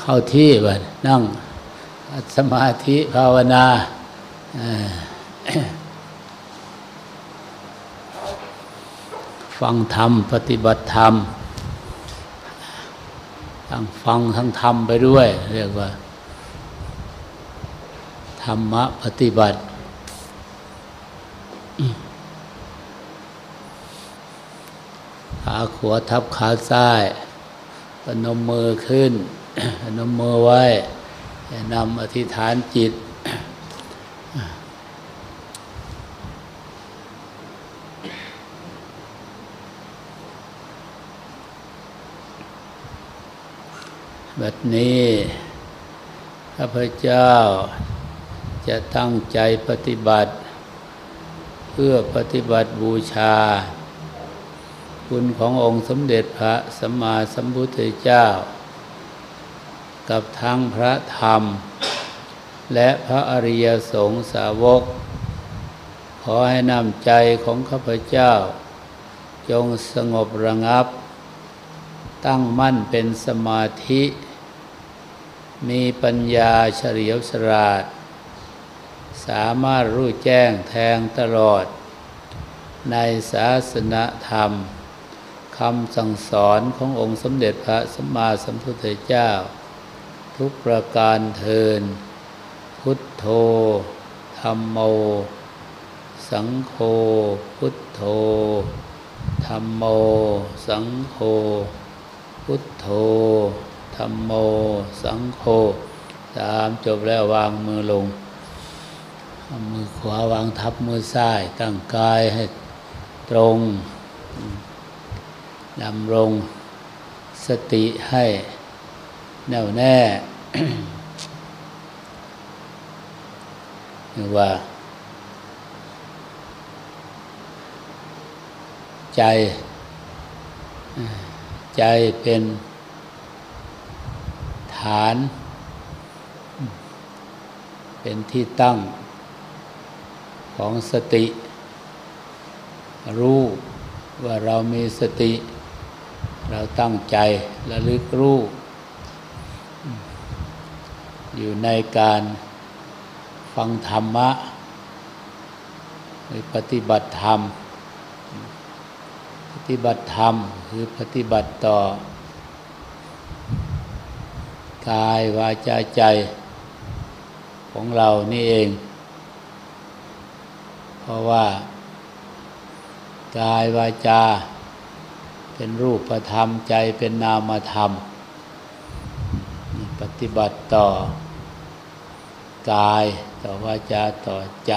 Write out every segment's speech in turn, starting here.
เข้าที่บัดนั่งสมาธิภาวนาฟังธรรม ปฏิบัติธรรม ทั้งฟังทั้งทำไปด้วย เรียกว่า ธรรมะปฏิบัติ ขาขวาทับขาซ้าย ปนมมือขึ้น นมมือไว้นำอธิษฐานจิต บัดนี้ข้าพเจ้าจะตั้งใจปฏิบัติ เพื่อปฏิบัติบูชา คุณขององค์สมเด็จพระสัมมาสัมพุทธเจ้า กับทั้งพระธรรม และพระอริยสงฆ์สาวก ขอให้นำใจของข้าพเจ้า จงสงบระงับ ตั้งมั่นเป็นสมาธิ มีปัญญาเฉลียวฉลาด สามารถรู้แจ้งแทงตลอด ในศาสนธรรมคำสั่งสอนขององค์สมเด็จพระสัมมาสัมพุทธเจ้า ทุกประการเทิน พุทโธธรรมโม สังโฆพุทโธธรรมโม สังโฆพุทโธธรรมโม สังโฆสามจบแล้ววางมือลง มือขวาวางทับมือซ้ายตั้งกายให้ตรงดำรงสติให้ แน่วแน่หรือว่า ใจ ใจเป็นฐาน เป็นที่ตั้งของสติ รู้ว่าเรามีสติ เราตั้งใจระลึกรู้ อยู่ในการฟังธรรมะหรือปฏิบัติธรรม ปฏิบัติธรรมคือปฏิบัติต่อ กายวาจาใจของเรานี่เอง เพราะว่า กายวาจา เป็นรูปธรรมใจเป็นนามธรรม ปฏิบัติต่อ กาย ต่อวาจาต่อใจ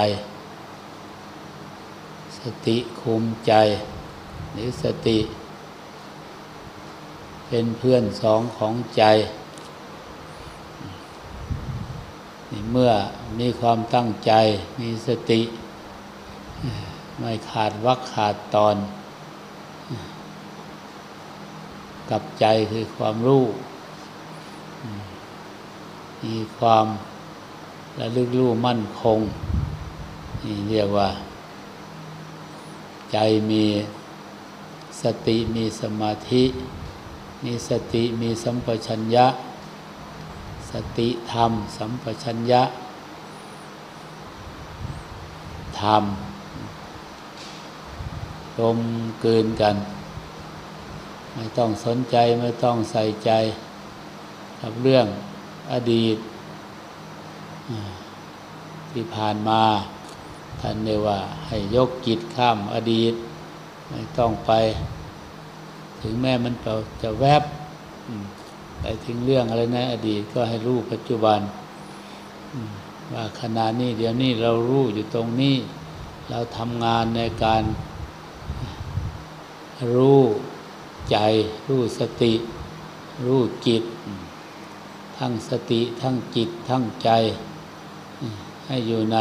สติคุมใจ หรือสติ เป็นเพื่อนสองของใจเมื่อมีความตั้งใจมีสติ ไม่ขาดวักขาดตอน กับใจคือความรู้ มีความ ระลึกรู้มั่นคง นี่เรียกว่า ใจมีสติมีสมาธิมีสติมีสัมปชัญญะ สติธรรม สัมปชัญญะ ธรรมกลมกลืนกัน ไม่ต้องสนใจไม่ต้องใส่ใจ กับเรื่องอดีต ที่ผ่านมาท่านเรียกว่าให้ยกจิตข้ามอดีต ไม่ต้องไป ถึงแม้มันจะแวบไปถึงเรื่องอะไรในอดีตก็ให้รู้ปัจจุบันว่าขณะนี้เดี๋ยวนี้เรารู้อยู่ตรงนี้ เราทำงานในการรู้ใจรู้สติ รู้จิต ทั้งสติทั้งจิตทั้งใจ ให้อยู่ใน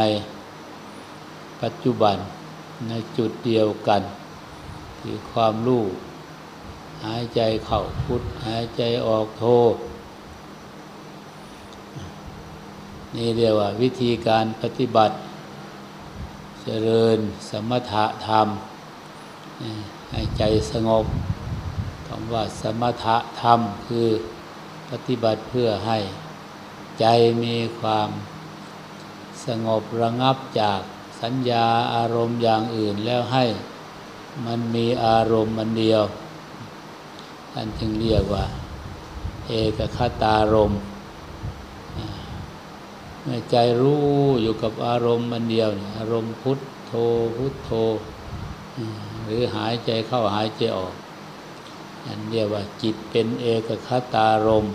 ปัจจุบันในจุดเดียวกัน คือความรู้หายใจเข้าพุทหายใจออกโท นี่เรียกว่าวิธีการปฏิบัติ เจริญสมถะธรรมให้ใจสงบคำว่าสมถะธรรมคือปฏิบัติเพื่อให้ใจมีความ สงบระงับจากสัญญาอารมณ์อย่างอื่นแล้วให้มันมีอารมณ์มันเดียวท่านจึงเรียกว่า เอกคตารมณ์เมื่อใจรู้อยู่กับอารมณ์มันเดียว อารมณ์พุทโธพุทโธ หรือหายใจเข้าหายใจออก อันเรียกว่าจิตเป็นเอกคตารมณ์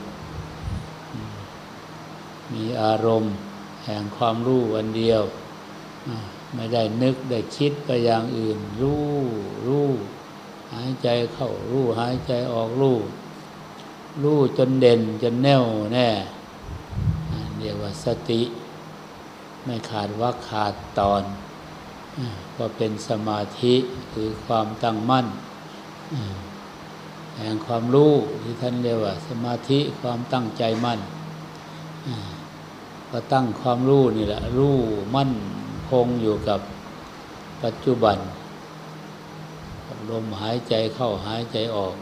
มีอารมณ์ แห่งความรู้วันเดียว ไม่ได้นึกได้คิดไปอย่างอื่น รู้รู้หายใจเข้ารู้หายใจออกรู้รู้จนเด่นจนแน่วแน่เรียกว่าสติ ไม่ขาดว่าขาดตอน ก็เป็นสมาธิคือความตั้งมั่นแห่งความรู้ที่ท่านเรียกว่า สมาธิความตั้งใจมั่น ก็ตั้งความรู้นี่แหละ รู้มั่นคงอยู่กับปัจจุบัน ลมหายใจเข้าหายใจออก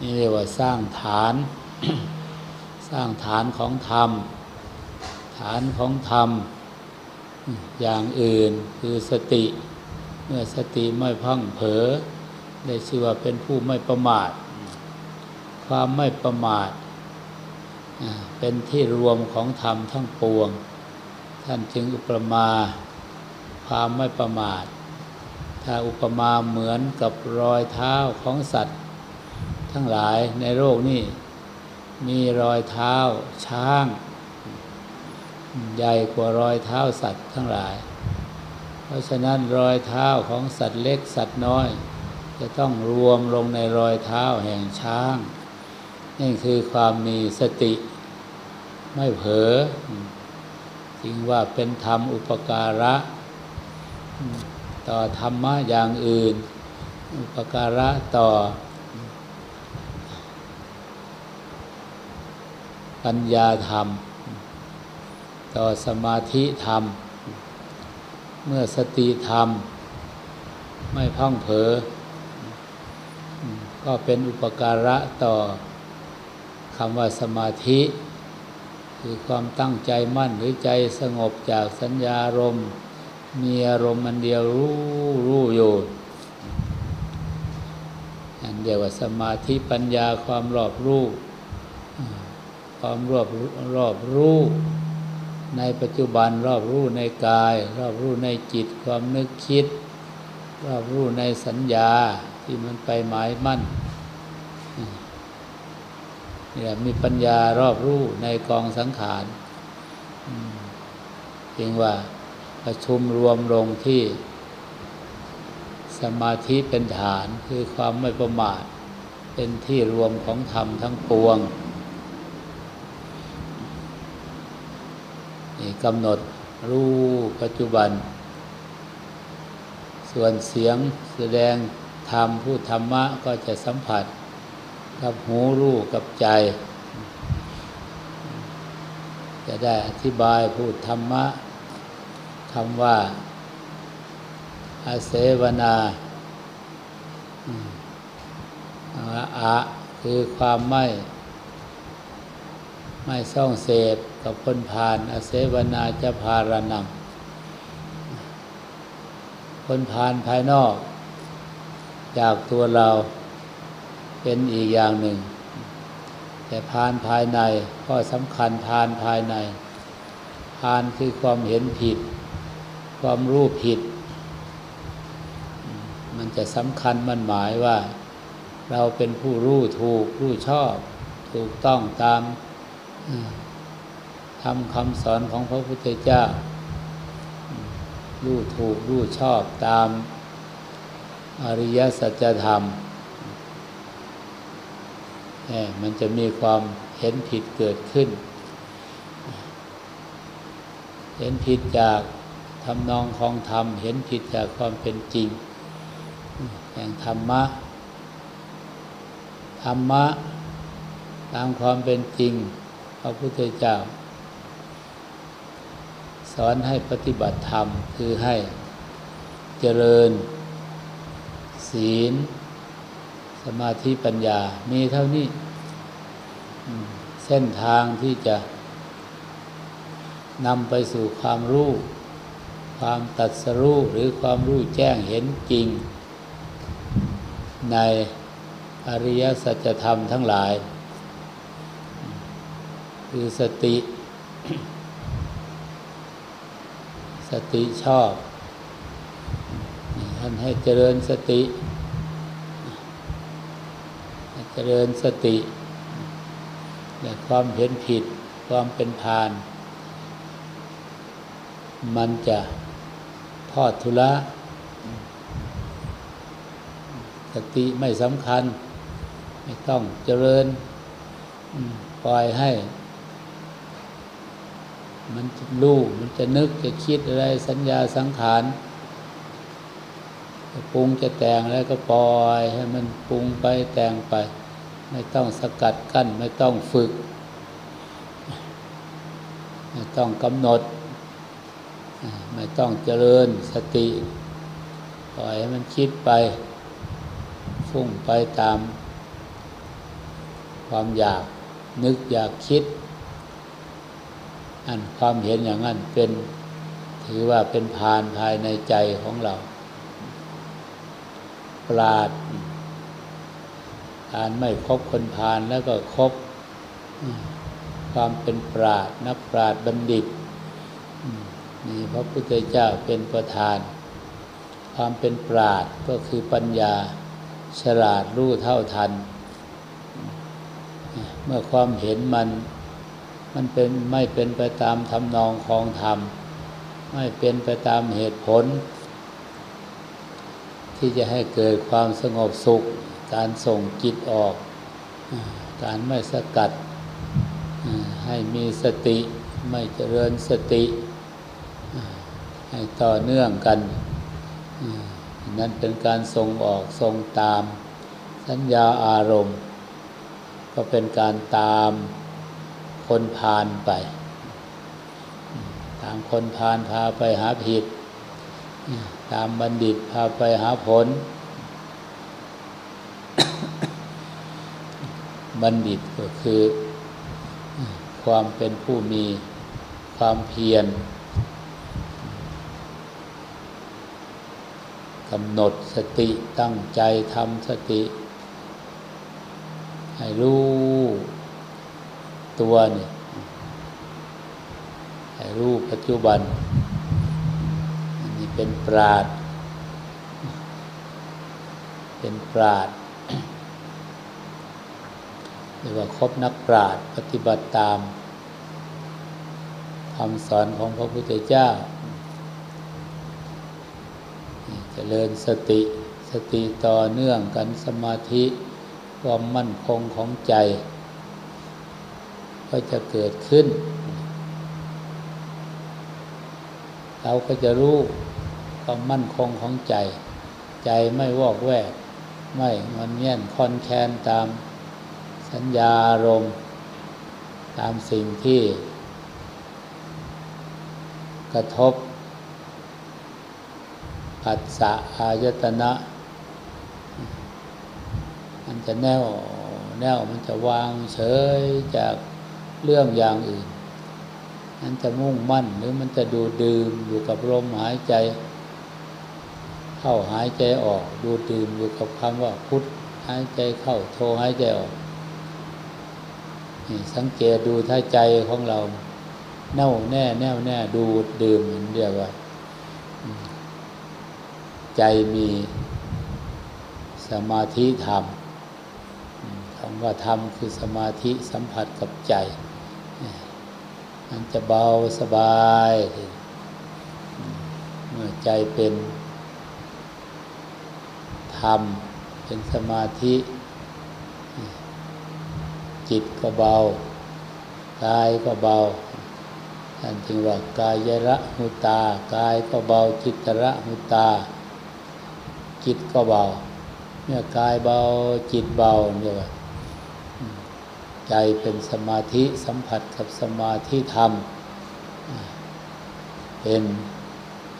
นี่เรียกว่าสร้างฐาน สร้างฐานของธรรม ฐานของธรรม อย่างอื่นคือสติ เมื่อสติไม่พังเผลอได้ชื่อว่าเป็นผู้ไม่ประมาท ความไม่ประมาท เป็นที่รวมของธรรมทั้งปวง ท่านจึงอุปมาความไม่ประมาท ถ้าอุปมาเหมือนกับรอยเท้าของสัตว์ ทั้งหลายในโลกนี้มีรอยเท้าช้าง ใหญ่กว่ารอยเท้าสัตว์ทั้งหลาย เพราะฉะนั้นรอยเท้าของสัตว์เล็กสัตว์น้อย จะต้องรวมลงในรอยเท้าแห่งช้าง นี่คือความมีสติไม่เผลอจึงว่าเป็นธรรมอุปการะ ต่อธรรมะอย่างอื่น อุปการะต่อ ปัญญาธรรม ต่อสมาธิธรรม เมื่อสติธรรม ไม่พังเผลอก็เป็นอุปการะต่อ คำว่าสมาธิ คือความตั้งใจมั่นหรือใจสงบจากสัญญารมมีอารมณ์มันเดียวรู้รู้อยู่อันเดียวว่าสมาธิปัญญาความรอบรู้ความรอบรอบรู้ในปัจจุบันรอบรู้ในกาย รอบรู้ในจิตความนึกคิด รอบรู้ในสัญญาที่มันไปหมายมั่น เนี่ยมีปัญญารอบรู้ในกองสังขารเพียงว่าประชุมรวมลงที่สมาธิเป็นฐานคือความไม่ประมาท เป็นที่รวมของธรรมทั้งปวงนี่กำหนดรู้ปัจจุบัน ส่วนเสียงแสดงธรรมพูดธรรมะก็จะสัมผัส กับหูรู้กับใจ จะได้อธิบายพูดธรรมะคำว่า อาเสวนาอะคือความไม่ ไม่ซ่องเสพกับคนผ่านอาเสวนาจะพารนำคนผ่านภายนอก จากตัวเรา เป็นอีกอย่างหนึ่ง แต่พานภายในก็สำคัญพานภายใน พานคือความเห็นผิด ความรู้ผิด มันจะสำคัญมันหมายว่า เราเป็นผู้รู้ถูกรู้ชอบ ถูกต้องตามทำคำสอนของพระพุทธเจ้า รู้ถูกรู้ชอบตามอริยสัจธรรม มันจะมีความเห็นผิดเกิดขึ้น เห็นผิดจากทำนองของธรรม เห็นผิดจากความเป็นจริงแห่งธรรมะ ธรรมะ ตามความเป็นจริง พระพุทธเจ้า สอนให้ปฏิบัติธรรม คือให้เจริญ ศีล สมาธิปัญญา มีเท่านี้เส้นทางที่จะนำไปสู่ความรู้ ความตัดสรู้หรือความรู้แจ้งเห็นจริง ในอริยสัจธรรมทั้งหลาย คือสติ สติชอบ ท่านให้เจริญสติ เจริญสติและความเห็นผิด ความเป็นพาน มันจะทอดทุละสติไม่สำคัญ ไม่ต้องเจริญปล่อยให้ มันจะรู้มันจะนึกจะคิดอะไรสัญญาสังขารจะปรุงจะแต่งอะไรก็ปล่อยให้มันปรุงไปแต่งไป ไม่ต้องสกัดกั้น ไม่ต้องฝึก ไม่ต้องกำหนด ไม่ต้องเจริญสติ ปล่อยให้มันคิดไป ฟุ้งไปตาม ความอยากนึกอยากคิด อันความเห็นอย่างนั้นเป็นถือว่าเป็นพานภายในใจของเรา ปราดานไม่ครบคนพานแล้วก็ครบความเป็นปราดนักปราดบัณฑิตนี่พระพุทธเจ้าเป็นประธาน ความเป็นปราดก็คือปัญญาฉลาดรู้เท่าทัน เมื่อความเห็นมันมันเป็นไม่เป็นไปตามทำนองของธรรม ไม่เป็นไปตามเหตุผล ที่จะให้เกิดความสงบสุข การส่งจิตออก การไม่สกัดให้มีสติไม่เจริญสติ ให้ต่อเนื่องกัน นั่นเป็นการทรงออกทรงตาม สัญญาอารมณ์ ก็เป็นการตามคนพานไป ตามคนพานพาไปหาผิด ตามบัณฑิตพาไปหาผล บัณฑิตก็คือ ความเป็นผู้มีความเพียรกำหนดสติตั้งใจทำสติ ให้รู้ตัวนี่ให้รู้ปัจจุบันนนี้เป็นปราดเป็นปราด เรียกว่าครบนักปราดปฏิบัติตามคำสอนของพระพุทธเจ้าเจริญสติสติต่อเนื่องกันสมาธิความมั่นคงของใจ ก็จะเกิดขึ้น เราก็จะรู้ความมั่นคงของใจ ใจไม่วอกแวก ไม่มันเงียนคอนแคนตาม สัญญาอารมณ์ ตามสิ่งที่ กระทบผัสสะอายตนะ มันจะแน่วแน่วมันจะวางเฉยจากเรื่องอย่างอื่น มันจะมุ่งมั่นหรือมันจะดูดื่มอยู่กับลมหายใจ เข้าหายใจออก ดูดื่มอยู่กับคำว่าพุทธหายใจเข้าโทหายใจออก สังเกตดูถ้าใจของเราแน่วแน่แน่วแน่ดูดื่มมันเรียกว่า ใจมีสมาธิธรรมคำว่าธรรมคือสมาธิสัมผัสกับใจ มันจะเบาสบาย เมื่อใจเป็นธรรม เป็นสมาธิ จิตก็เบากายก็เบาท่านจึงว่ากายระหุตากายก็เบาจิตระหุตา จิตก็เบาเมื่อกายเบาจิตเบาเนี่ยใจเป็นสมาธิสัมผัสกับสมาธิธรรม เป็น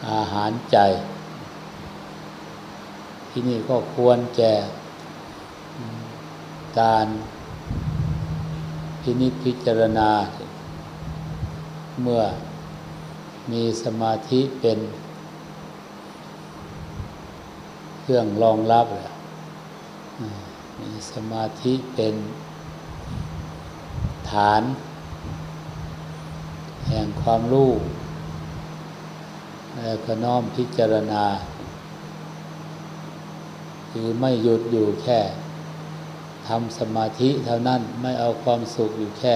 อาหารใจ ที่นี่ก็ควรแก่การ พินิจพิจารณา เมื่อมีสมาธิเป็นเครื่องรองรับแล้วมีสมาธิเป็นฐาน แห่งความรู้แล้วก็น้อมพิจารณา คือไม่หยุดอยู่แค่ ทำสมาธิเท่านั้นไม่เอาความสุขอยู่แค่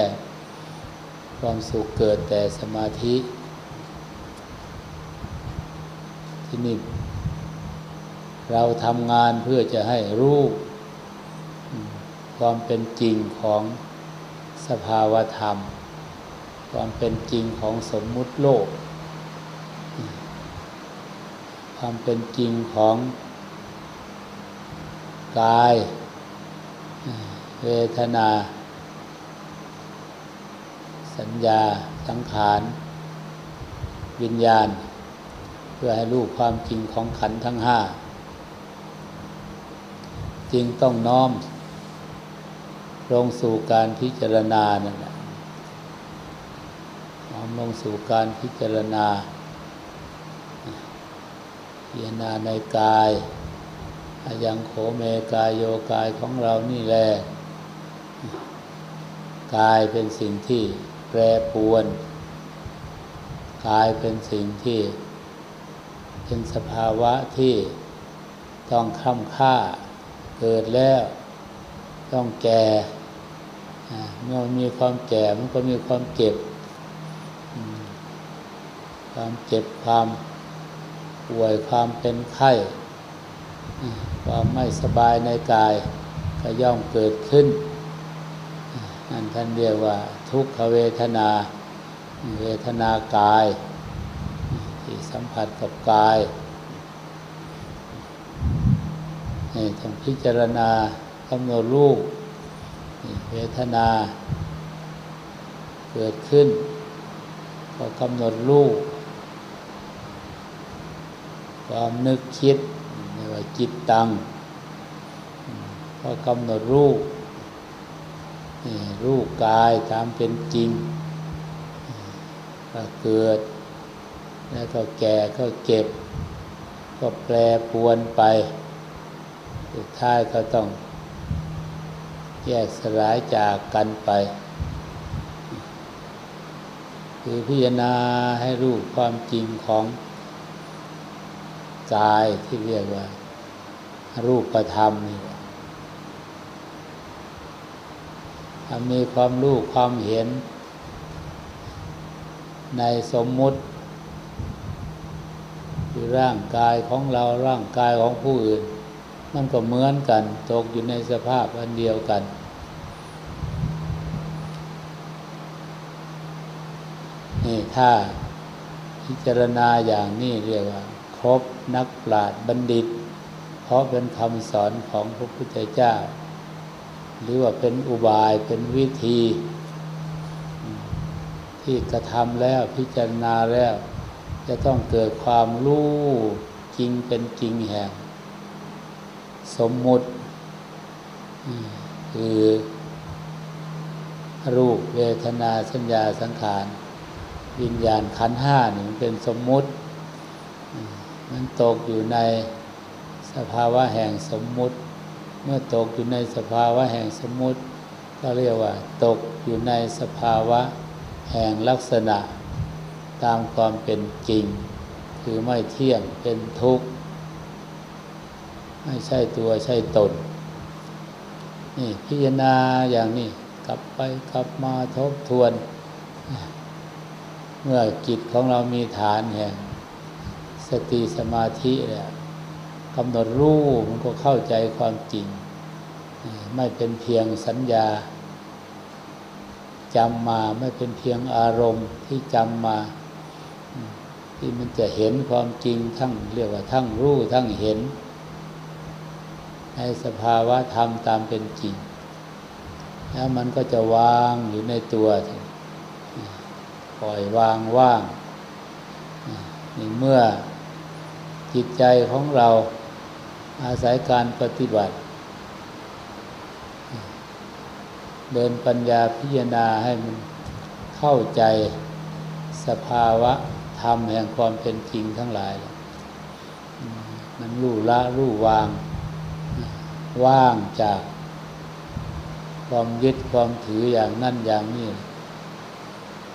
ความสุขเกิดแต่สมาธิ ที่นี่เราทำงานเพื่อจะให้รู้ความเป็นจริงของสภาวธรรม ความเป็นจริงของสมมุติโลก ความเป็นจริงของกาย เวทนา สัญญาสังขารวิญญาณ เพื่อให้รู้ความจริงของขันทั้งห้าจึงต้องน้อม ลงสู่การพิจารณานั่นแหละน้อมลงสู่การพิจารณา พิจารณาในกายอายังโขเมกายโยกายของเรานี่แหละ กายเป็นสิ่งที่แปรปวน กายเป็นสิ่งที่เป็นสภาวะที่ต้องคล่ำค่าเกิดแล้ว ต้องแก่เมื่อมีความแก่มันก็มีความเจ็บ ความเจ็บความป่วยความเป็นไข้ ความไม่สบายในกายก็ย่อมเกิดขึ้น นั่นท่านเรียกว่า ทุกขเวทนา เวทนากาย ที่สัมผัสกับกายต้องพิจารณากำหนดรูปเวทนา เกิดขึ้น ก็กำหนดรูปความนึกคิดเรียกว่าจิตตัง ก็กำหนดรูป รูปกายตามเป็นจริงก็เกิด แล้วก็แก่ก็เก็บ ก็แปรปวนไป สุดท้ายก็ต้อง แยกสลายจากกันไป คือพิจารณาให้รู้ความจริงของกายที่เรียกว่า รูปธรรมนี่ถ้า มีความรู้ความเห็น ในสมมุติ คือร่างกายของเราร่างกายของผู้อื่น มันก็เหมือนกัน ตกอยู่ในสภาพอันเดียวกัน นี่ถ้าพิจารณาอย่างนี้เรียกว่า ครบนักปราชญ์บัณฑิต เพราะเป็นคำสอนของพระพุทธเจ้า หรือว่าเป็นอุบายเป็นวิธี ที่กระทำแล้วพิจารณาแล้ว จะต้องเกิดความรู้จริงเป็นจริงแห่ง สมมุติ คือรูปเวทนาสัญญาสังขารวิญญาณขันห้านึ่งเป็นสมมุติ มันตกอยู่ในสภาวะแห่งสมมุติ มื่อตกอยู่ในสภาวะแห่งสมมุติก็เรียกว่า ตกอยู่ในสภาวะแห่งลักษณะ ตามความเป็นจริง คือไม่เที่ยงเป็นทุกข์ ไม่ใช่ตัวใช่ตน นี่พิจารณาอย่างนี้กลับไปกลับมาทบทวน เมื่อจิตของเรามีฐานแห่งสติสมาธิเนี่ยกำหนดรู้มันก็เข้าใจความจริง ไม่เป็นเพียงสัญญาจำมาไม่เป็นเพียงอารมณ์ที่จำมาที่มันจะเห็นความจริงทั้งเรียกว่าทั้งรู้ทั้งเห็น ในสภาวะธรรมตามเป็นจริง แล้วมันก็จะวางอยู่ในตัวปล่อยวางว่างนี่เมื่อจิตใจของเราอาศัยการปฏิบัติ เดินปัญญาพิจารณาให้มันเข้าใจสภาวะธรรมแห่งความเป็นจริงทั้งหลาย มันรู้ละรู้วาง ว่างจากความยึดความถืออย่างนั่นอย่างนี้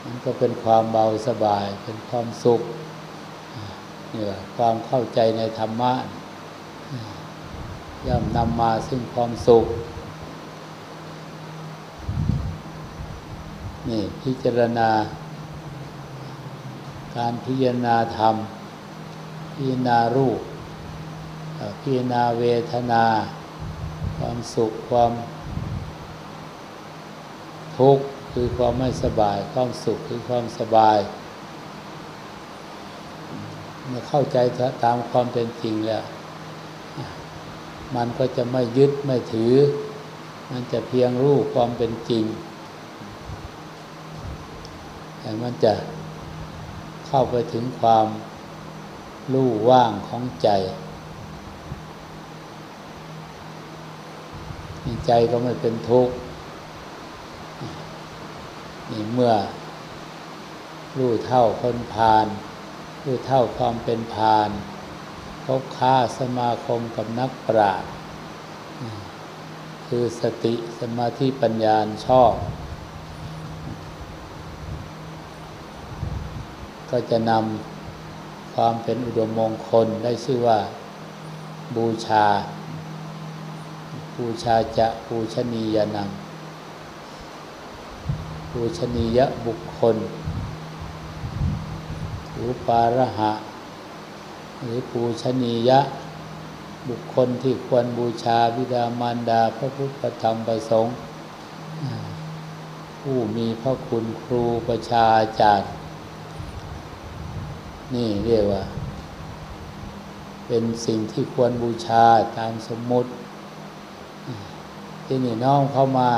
มันก็เป็นความเบาสบาย เป็นความสุขนี่ยความเข้าใจในธรรมะย่อมนำมาซึ่งความสุข นี่พิจารณา การพิจารณาธรรม พิจารณารูป พิจารณาเวทนา ความสุขความทุกข์คือความไม่สบาย ความสุขคือความสบายเมื่อเข้าใจตามความเป็นจริงแล้ว มันก็จะไม่ยึดไม่ถือ มันจะเพียงรู้ความเป็นจริง มันจะเข้าไปถึงความรู้ว่างของใจ ใจก็ไม่เป็นทุกข์นี่เมื่อรู้เท่าคนพานรู้เท่าความเป็นพานพบค้าสมาคมกับนักปราชญ์คือสติสมาธิปัญญาชอบ ก็จะนำความเป็นอุดมมงคลได้ชื่อว่าบูชา บูชาจะบูชนียนังปูชนียบุคคลรูปาระหะ หรือปูชนียะ บุคคลที่ควรบูชาบิดามารดาพระพุทธธรรมประสงค์ผู้มีพระคุณครูประชาจารย์ นี่เรียกว่า เป็นสิ่งที่ควรบูชาตามสมมุติ ที่นี่น้องเข้ามา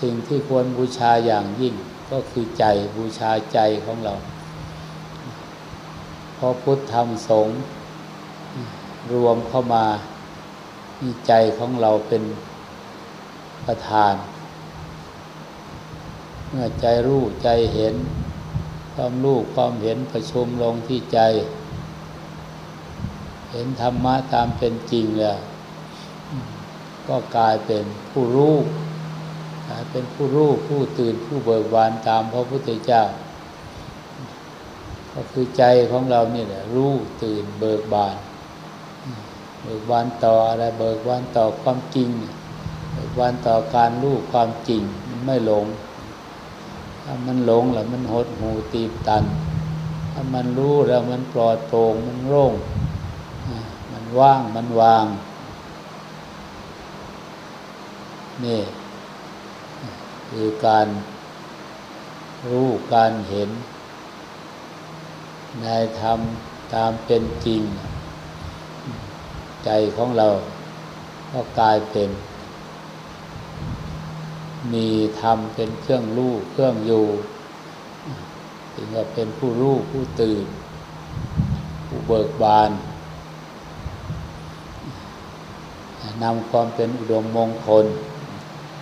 สิ่งที่ควรบูชาอย่างยิ่งก็คือใจบูชาใจของเรา พอพุทธธรรมสงฆ์รวมเข้ามามีใจของเราเป็นประธาน เมื่อใจรู้ใจเห็น ความรู้ความเห็นประชุมลงที่ใจ เห็นธรรมะตามเป็นจริงแล้วก็กลายเป็นผู้รู้กลายเป็นผู้รู้ผู้ตื่นผู้เบิกบานตามพระพุทธเจ้า ก็คือใจของเราเนี่ยแหละรู้ตื่นเบิกบาน เบิกบานต่ออะไรเบิกบานต่อความจริง เบิกบานต่อการรู้ความจริงไม่หลง ถ้ามันหลงแล้วมันหดหูตีบตัน ถ้ามันรู้แล้วมันปลอดโปร่งมันโล่งมันว่างมันวางนี่คือการรู้การเห็นในธรรมตามเป็นจริง ใจของเราก็กลายเป็น มีธรรมเป็นเครื่องรู้เครื่องอยู่ถึงว่าเป็นผู้รู้ผู้ตื่น ผู้เบิกบานนำความเป็นอุดมมงคล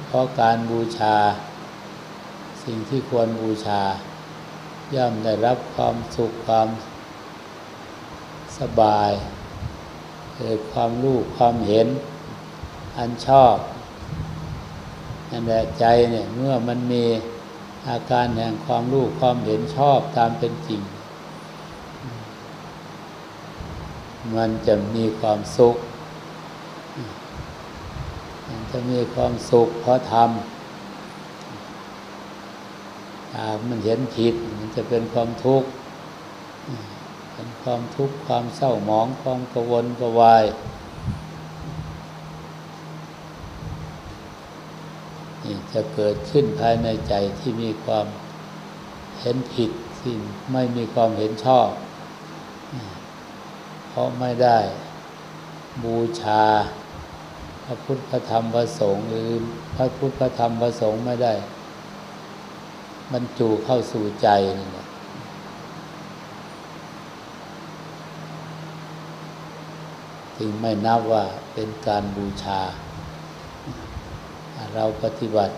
เพราะการบูชา สิ่งที่ควรบูชา ย่อมได้รับความสุขความสบาย เกิดความรู้ความเห็น อันชอบ นั่นแหละใจเนี่ยเมื่อมันมีอาการแห่งความรู้ความเห็นชอบตามเป็นจริง มันจะมีความสุข มันจะมีความสุขเพราะทำหากมันเห็นผิด มันจะเป็นความทุกข์ เป็นความทุกข์ความเศร้าหมองความกวนกวาย จะเกิดขึ้นภายในใจที่มีความเห็นผิดที่ไม่มีความเห็นชอบ เพราะไม่ได้บูชา พระพุทธพระธรรมพระสงฆ์หรือพระพุทธพระธรรมพระสงฆ์ไม่ได้ บรรจุเข้าสู่ใจนี่แหละจึงไม่นับว่าเป็นการบูชา เราปฏิบัติ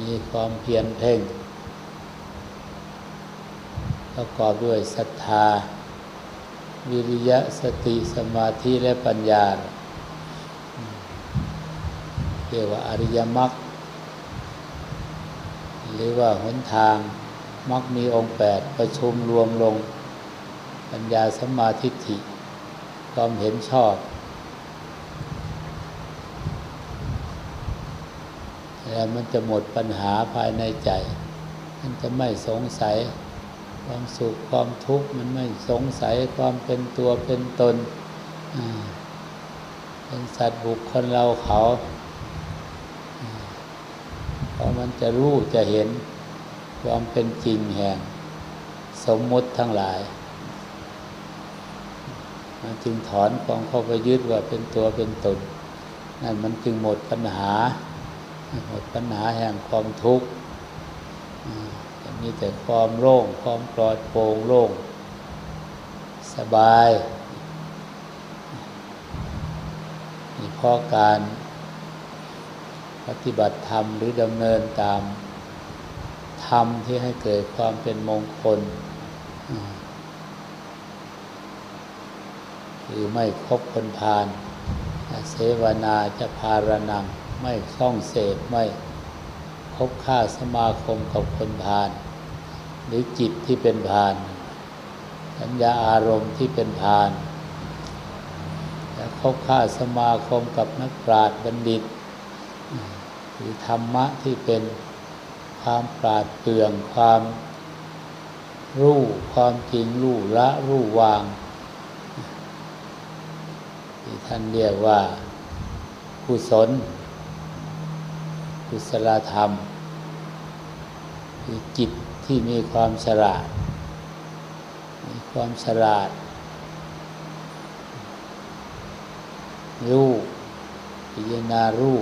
มีความเพียรเพ่งประกอบด้วยศรัทธา วิริยะสติสมาธิและปัญญาเรียกว่าอริยมรรคหรือว่าหนทางมรรคมีองค์แปดประชุมรวมลง ปัญญาสมาธิฐิความเห็นชอบ แล้วมันจะหมดปัญหาภายในใจ มันจะไม่สงสัย ความสุขความทุกข์มันไม่สงสัยความเป็นตัวเป็นตน เป็นสัตว์บุคคลเราเขาเพราะมันจะรู้จะเห็นความเป็นจริงแห่ง สมมุติทั้งหลาย มันจึงถอนความเข้าไปยึดว่าเป็นตัวเป็นตน นั่นมันจึงหมดปัญหา หมดปัญหาแห่งความทุกข์มีแต่ความโล่ง ความปลอดโปร่งโล่ง สบายนี่เพราะการปฏิบัติธรรมหรือดำเนินตาม ธรรมที่ให้เกิดความเป็นมงคล คือไม่คบคนพาลเสวนาจะพารนัง ไม่ซ่องเสพไม่คบค้าสมาคมกับคนพาลหรือจิตที่เป็นพาลสัญญาอารมณ์ที่เป็นพาลและคบค้าสมาคมกับนักปราชญ์บัณฑิต หรือธรรมะที่เป็นความปราดเปรื่องความรู้ความจริงรู้ละรู้วาง ที่ท่านเรียกว่ากุศล กุศลธรรม คือจิตที่มีความฉลาด มีความฉลาด รู้พิจารณารู้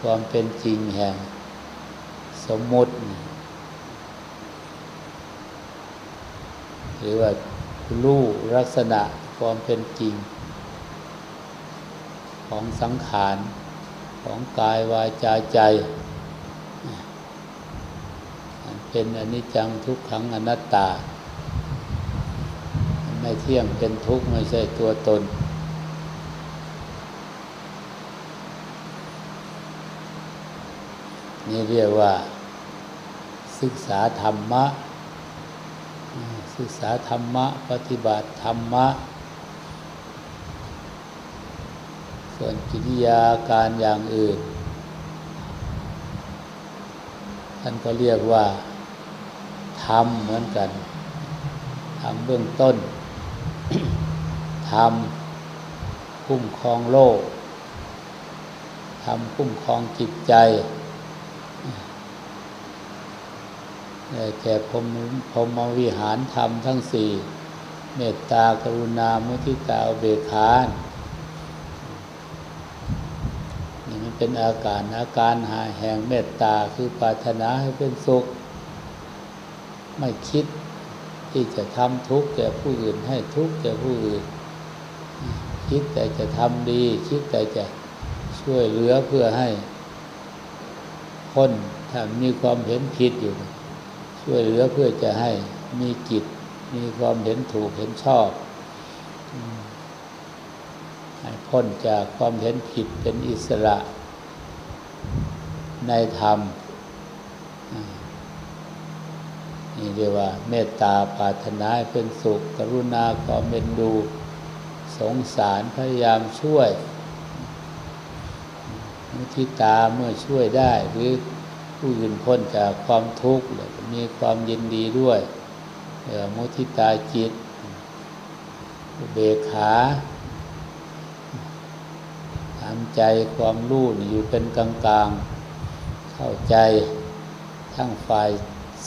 ความเป็นจริงแห่งสมมุติ หรือว่ารู้ลักษณะความเป็นจริง ของสังขาร ของกายวาจาใจ เป็นอนิจจังทุกขังอนัตตา ไม่เที่ยงเป็นทุกข์ไม่ใช่ตัวตน นี่เรียกว่า ศึกษาธรรมะ ศึกษาธรรมะ ปฏิบัติธรรมะ ส่วนกิริยาการอย่างอื่น ท่านก็เรียกว่าธรรมเหมือนกันธรรมเบื้องต้นธรรมคุ้มครองโลกธรรมคุ้มครองจิตใจแก่พรมพรมวิหารธรรมทั้งสี่ เมตตากรุณามุทิตาเบคานนี่มัน เป็นอาการอาการหาแห่งเมตตาคือปรารถนาให้เป็นสุข ไม่คิดที่จะทำทุกข์แก่ผู้อื่นให้ทุกข์แก่ผู้อื่น คิดแต่จะทำดี คิดแต่จะช่วยเหลือเพื่อให้คนถ้ามีความเห็นผิดอยู่ ช่วยเหลือเพื่อจะให้มีจิตมีความเห็นถูกเห็นชอบให้พ้นจากความเห็นผิดเป็นอิสระ ในธรรมนี่เรียกว่า เมตตาปรารถนาเป็นสุข กรุณาความเป็นดู สงสารพยายามช่วยมุทิตาเมื่อช่วยได้ หรือผู้อื่นพ้นจากความทุกข์มีความยินดีด้วยมุทิตาจิตเบขาทำใจความรู้อยู่เป็นกลางกลาง เข้าใจทั้งฝ่าย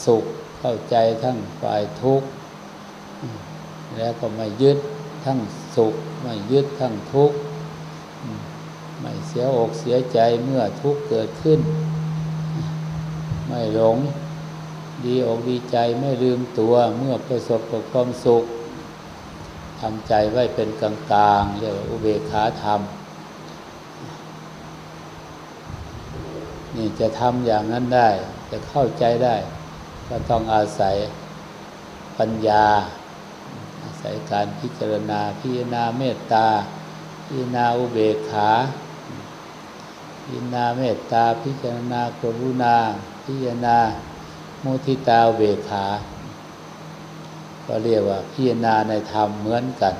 สุข เข้าใจทั้งฝ่ายทุกข์ แล้วก็ไม่ยึดทั้งสุข ไม่ยึดทั้งทุกข์ ไม่เสียอกเสียใจเมื่อทุกข์เกิดขึ้น ไม่หลงดีอกดีใจไม่ลืมตัวเมื่อประสบกับความสุขทำใจไว้เป็นกลางๆเรียกว่าอุเบกขาธรรม นี่จะทำอย่างนั้นได้ จะเข้าใจได้ ก็ต้องอาศัยปัญญา อาศัยการพิจารณา พิจารณาเมตตา พิจารณาอุเบกขา พิจารณาเมตตา พิจารณากรุณา พิจารณามุทิตาอุเบกขา ก็เรียกว่าพิจารณาในธรรมเหมือนกัน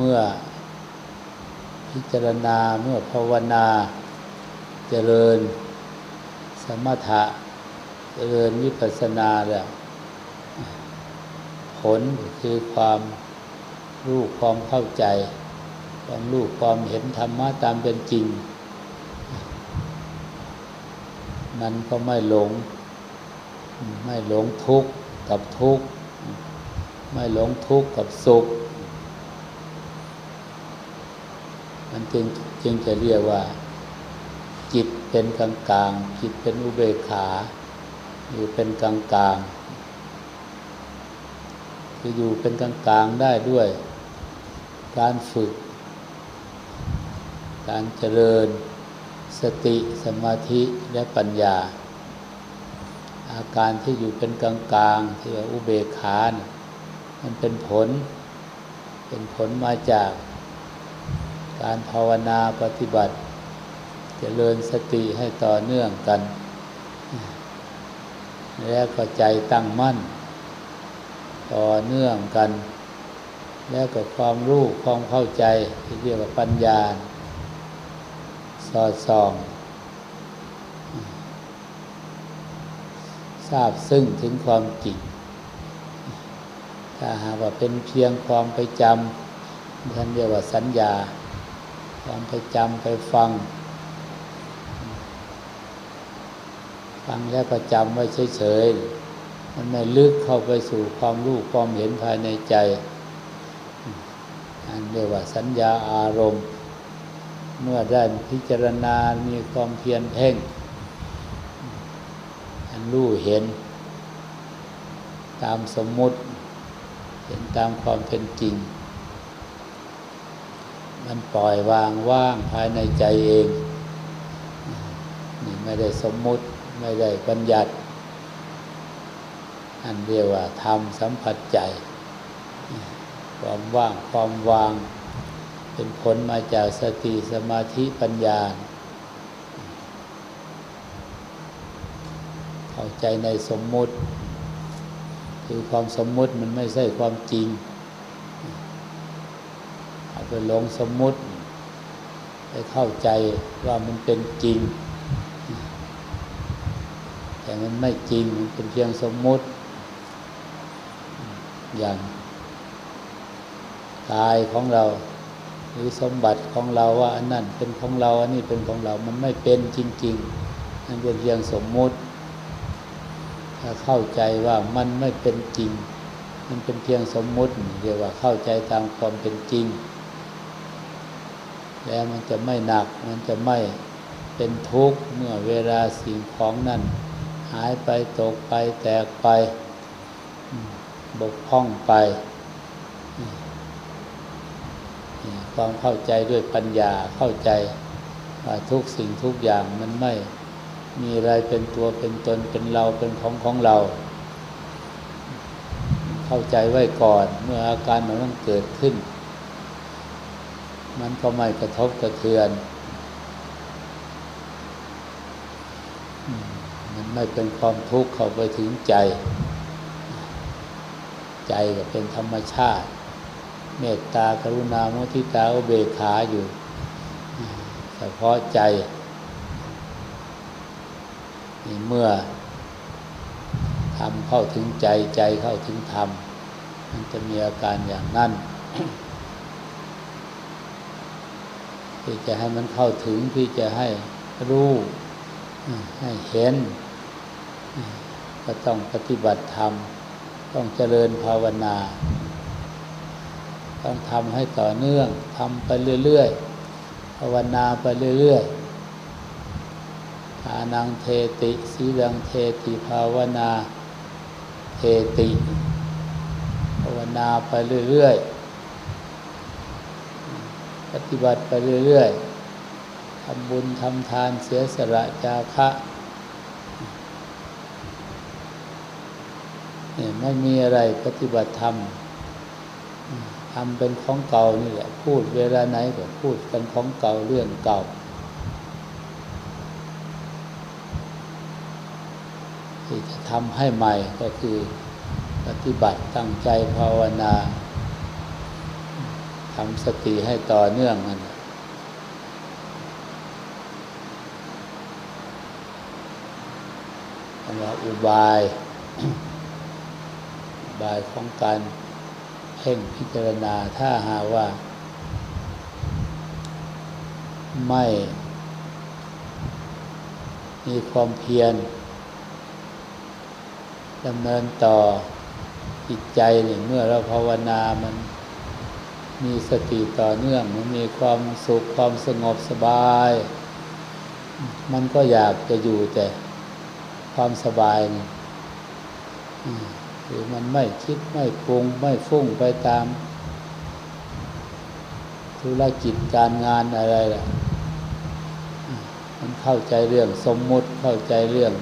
เมื่อพิจารณาเมื่อภาวนาเจริญสมถะเจริญวิปัสสนาแล้วผลคือความรู้ความเข้าใจ ความรู้ความเห็นธรรมะตามเป็นจริง มันก็ไม่หลง ไม่หลงทุกข์กับทุกข์ ไม่หลงทุกข์กับสุข มันจึงจึงจะเรียกว่า จิตเป็นกลางกลางจิตเป็นอุเบกขาอยู่เป็นกลางกลางคืออยู่เป็นกลางกลางได้ด้วย การฝึก การเจริญ สติสมาธิและปัญญา อาการที่อยู่เป็นกลางกลางที่ว่าอุเบกขา มันเป็นผล เป็นผลมาจาก การภาวนาปฏิบัติจเจริญสติให้ต่อเนื่องกัน แล้วก็ใจตั้งมั่น ต่อเนื่องกัน แล้วก็ความรู้ความเข้าใจที่เรียกว่าปัญญา สอดส่องทราบซึ่งถึงความจริงถ้าหากว่าเป็นเพียงความไปจำท่านเรียกว่าสัญญา ความไปจำไปฟัง ฟังแล้วก็จำไว้เฉยๆ มันไม่ลึกเข้าไปสู่ความรู้ความเห็นภายในใจ อันเรียกว่าสัญญาอารมณ์ เมื่อได้พิจารณา มีความเพียรเพ่ง อันรู้เห็น ตามสมมุติ เห็นตามความเป็นจริง มันปล่อยวางว่างภายในใจเองนี่ไม่ได้สมมุติไม่ได้บัญญัติ อันเรียกว่าธรรมสัมผัสใจ ความว่างความวาง เป็นผลมาจากสติสมาธิปัญญา เข้าใจในสมมุติ คือความสมมุติมันไม่ใช่ความจริง ไปหลงสมมุติไปเข้าใจว่ามันเป็นจริง แต่มันไม่จริงมันเป็นเพียงสมมุติ อย่างกายของเรา หรือสมบัติของเราว่าอันนั้นเป็นของเราอันนี้เป็นของเรา มันไม่เป็นจริงๆมันเป็นเพียงสมมุติ ถ้าเข้าใจว่ามันไม่เป็นจริง มันเป็นเพียงสมมุติเรียกว่าเข้าใจตามความเป็นจริง แล้วมันจะไม่หนัก มันจะไม่เป็นทุกข์เมื่อเวลาสิ่งของนั้น หายไปตกไปแตกไป บกพร่องไป ความเข้าใจด้วยปัญญาเข้าใจว่าทุกสิ่งทุกอย่างมันไม่มีอะไรเป็นตัวเป็นตนเป็นเราเป็นของของเรา เข้าใจไว้ก่อนเมื่ออาการมันเกิดขึ้น มันก็ไม่กระทบกระเทือน มันไม่เป็นความทุกข์เข้าไปถึงใจ ใจก็เป็นธรรมชาติ เมตตากรุณามุทิตาอุเบกขาอยู่เฉพาะใจ เมื่อทำเข้าถึงใจใจเข้าถึงธรรม มันจะมีอาการอย่างนั้น ที่จะให้มันเข้าถึงที่จะให้รู้ให้เห็น ก็ต้องปฏิบัติธรรม ต้องเจริญภาวนา ต้องทำให้ต่อเนื่องทำไปเรื่อยๆภาวนาไปเรื่อยๆทานังเทติสีลังเทติภาวนาเทติ ภาวนาไปเรื่อยๆ ปฏิบัติไปเรื่อยๆทำบุญทำทานเสียสละจาคะเนี่ยไม่มีอะไรปฏิบัติธรรมทำเป็นของเก่านี่แหละ พูดเวลาไหนก็พูดกันของเก่าเรื่องเก่าที่จะทำให้ใหม่ก็คือปฏิบัติตั้งใจภาวนา ทำสติให้ต่อเนื่องมันคำว่าอุบายบายของการเพ่งพิจารณาถ้าหาว่า ไม่ มีความเพียรดำเนินต่อจิตใจเนี่ยเมื่อเราภาวนามัน มีสติต่อเนื่องมันมีความสุขความสงบสบาย มันก็อยากจะอยู่แต่ความสบายนี่หรือมันไม่คิดไม่ปรุงไม่ฟุ้งไปตาม ธุรกิจการงานอะไรล่ะ มันเข้าใจเรื่องสมมุติเข้าใจเรื่อง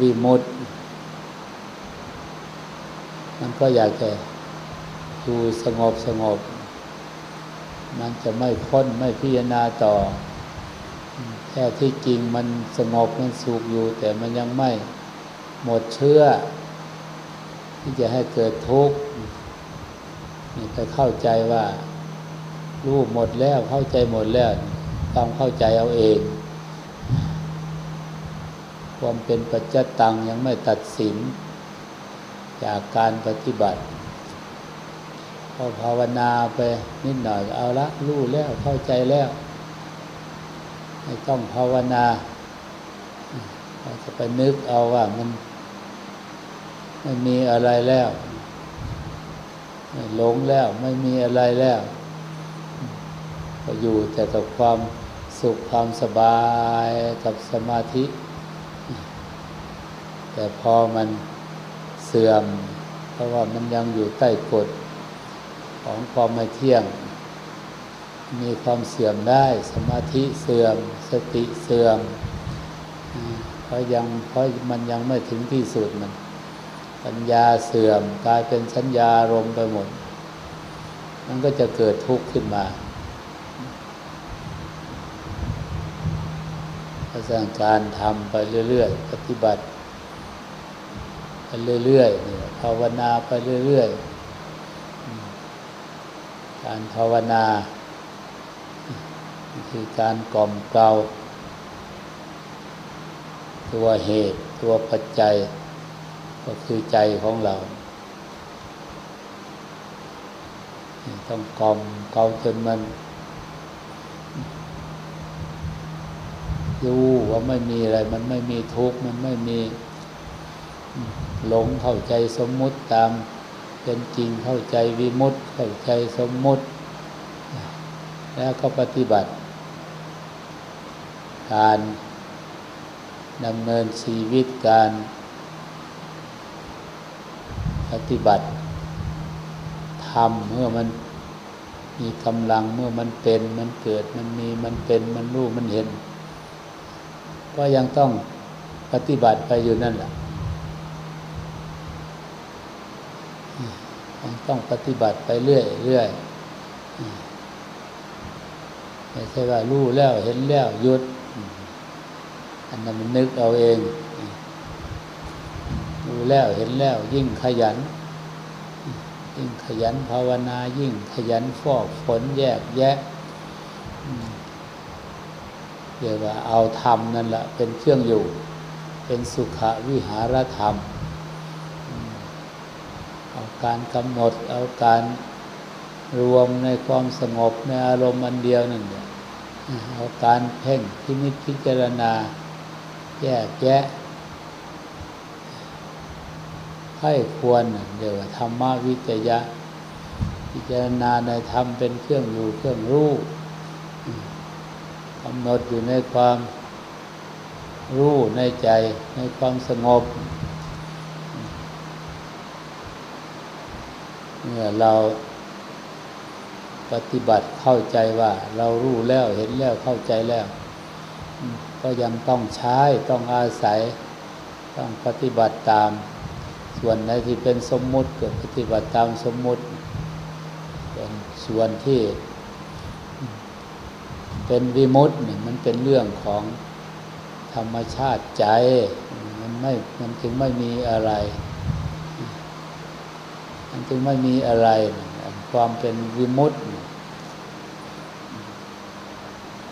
วิมุตติมันก็อยากจะ ดูสงบสงบ มันจะไม่ค้นไม่พิจารณาต่อ แค่ที่จริงมันสงบมันสุขอยู่ แต่มันยังไม่หมดเชื่อ ที่จะให้เกิดทุกข์นี่ไปเข้าใจว่ารู้หมดแล้วเข้าใจหมดแล้วต้องเข้าใจเอาเอง ความเป็นปัจจตังยังไม่ตัดสินจากการปฏิบัติ พอภาวนาไปนิดหน่อยเอาละรู้แล้วเข้าใจแล้วไม่ต้องภาวนาเราจะไปนึกเอาว่ามันไม่มีอะไรแล้วหลงแล้วไม่มีอะไรแล้ว ก็อยู่แต่กับความสุขความสบายกับสมาธิ แต่พอมันเสื่อม เพราะว่ามันยังอยู่ใต้กฎ ของความไม่เที่ยง มีความเสื่อมได้ สมาธิเสื่อม สติเสื่อมเพราะยังเพราะมันยังไม่ถึงที่สุดมัน ปัญญาเสื่อมกลายเป็นสัญญารมไปหมด มันก็จะเกิดทุกข์ขึ้นมาเพราะการทำไปเรื่อยๆ ปฏิบัติไปเรื่อยๆภาวนาไปเรื่อยๆ การภาวนาคือการกล่อมเกลาตัวเหตุตัวปัจจัย ก็คือใจของเรา ต้องกล่อมเกลาจนมันรู้ว่าไม่มีอะไร มันไม่มีทุกข์ มันไม่มีหลงเข้าใจสมมุติตาม เป็นจริงเข้าใจวิมุตติเข้าใจสมมุติ แล้วก็ปฏิบัติ การดำเนินชีวิตการปฏิบัติทำเมื่อมันมีกำลังเมื่อมันเป็นมันเกิดมันมีมันเป็นมันรู้มันเห็น ก็ยังต้องปฏิบัติไปอยู่นั่นแหละ ต้องปฏิบัติไปเรื่อยเรื่อยไม่ใช่ว่ารู้แล้วเห็นแล้วยุด อันนั้นมันนึกเอาเอง รู้แล้วเห็นแล้วยิ่งขยัน ยิ่งขยันภาวนายิ่งขยันฟอกฝนแยกแยะเรียกว่าเอาธรรมนั่นแหละเป็นเครื่องอยู่ เป็นสุขวิหารธรรม เอาการกำหนด เอาการรวมในความสงบในอารมณ์อันเดียวนั่นเนี่ยเอาการเพ่งพินิจพิจารณาแยกแยะให้ควรเดี๋ยวธรรมวิจยะ พิจารณาในธรรมเป็นเครื่องอยู่เครื่องรู้กำหนดอยู่ในความรู้ในใจในความสงบ เมื่อเราปฏิบัติเข้าใจว่า เรารู้แล้วเห็นแล้วเข้าใจแล้ว ก็ยังต้องใช้ต้องอาศัย ต้องปฏิบัติตาม ส่วนในที่เป็นสมมุติก็ปฏิบัติตามสมมุติส่วนส่วนที่ เป็นวิมุตต์มันเป็นเรื่องของธรรมชาติใจมันไม่มันจึงไม่มีอะไร มันจึงไม่มีอะไร ความเป็นวิมุตต์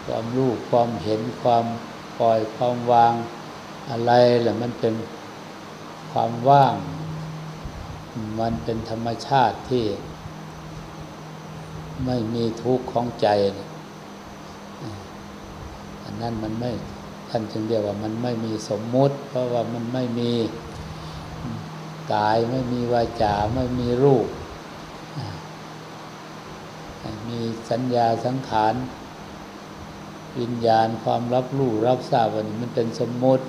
ความรู้ความเห็นความปล่อยความวางอะไรแหละมันเป็นความว่าง มันเป็นธรรมชาติที่ไม่มีทุกข์ของใจ อันนั้นมันไม่ท่านจึงเรียกว่ามันไม่มีสมมุติ เพราะว่ามันไม่มี กาย ไม่มีวาจา ไม่มีรูป มีสัญญาสังขาร วิญญาณความรับรู้รับทราบวันนี้มันเป็นสมมติ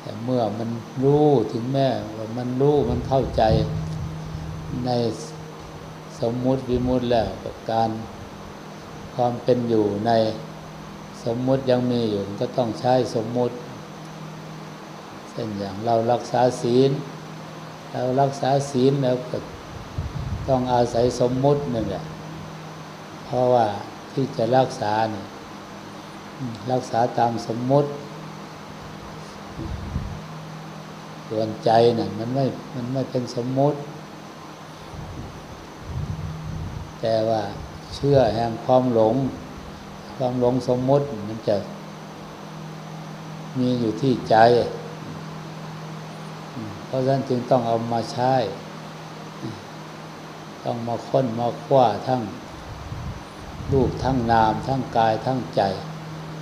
แต่เมื่อมันรู้ถึงแม้ว่ามันรู้มันเข้าใจในสมมุติวิมุติแล้วกับการความเป็นอยู่ในสมมุติยังมีอยู่ก็ต้องใช้สมมุติ ช่นอย่างเรารักษาศีล เรารักษาศีลแล้วก็ต้องอาศัยสมมุตินั่นแหละเพราะว่าที่จะรักษาเนี่ยรักษาตามสมมุติ ส่วนใจเนี่ยมันไม่มันไม่เป็นสมมุติ แต่ว่าเชื่อแห่งความหลง ความหลงสมมุติมันจะมีอยู่ที่ใจ ราะฉะนั้นจึงต้องเอามาใช้ ต้องมาค้นมาคว้าทั้งรูปทั้งนาม ทั้งกายทั้งใจ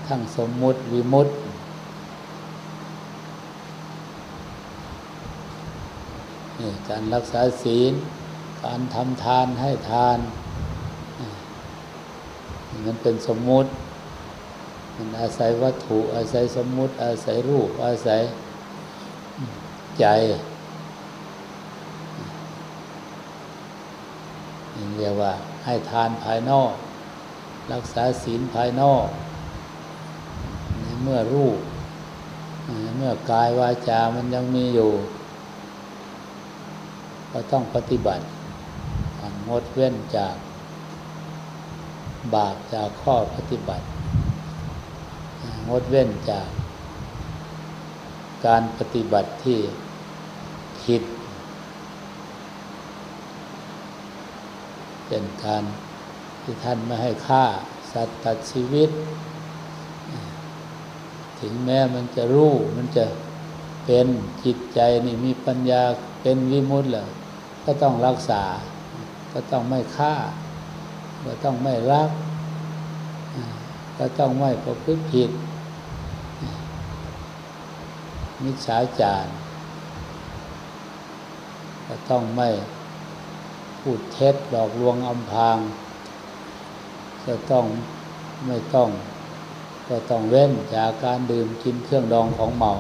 ทั้งสมมุติวิมุตติการรักษาศีล การทำทานให้ทานมันเป็นสมมุติ มันอาศัยวัตถุอาศัยสมมุติ อาศัยรูปอาศัย ใจเรียกว่า ให้ทานภายนอก รักษาศีลภายนอกเมื่อรูปเมื่อกายวาจามันยังมีอยู่ ก็ต้องปฏิบัติงดเว้นจากบาปจากข้อปฏิบัติ งดเว้นจากการปฏิบัติที่ ผิดเป็นการที่ท่านไม่ให้ฆ่าสัตว์ตัดชีวิต ถึงแม้มันจะรู้มันจะเป็นจิตใจนี่มีปัญญาเป็นวิมุตต์แล้วก็ต้องรักษา ก็ต้องไม่ฆ่า ก็ต้องไม่รัก ก็ต้องไม่ประพฤติผิดมิจฉาจาร ก็ต้องไม่พูดเท็จหลอกลวงอำพราง จะต้องไม่ต้อง ก็ต้องเว้นจากการดื่มกินเครื่องดองของเมา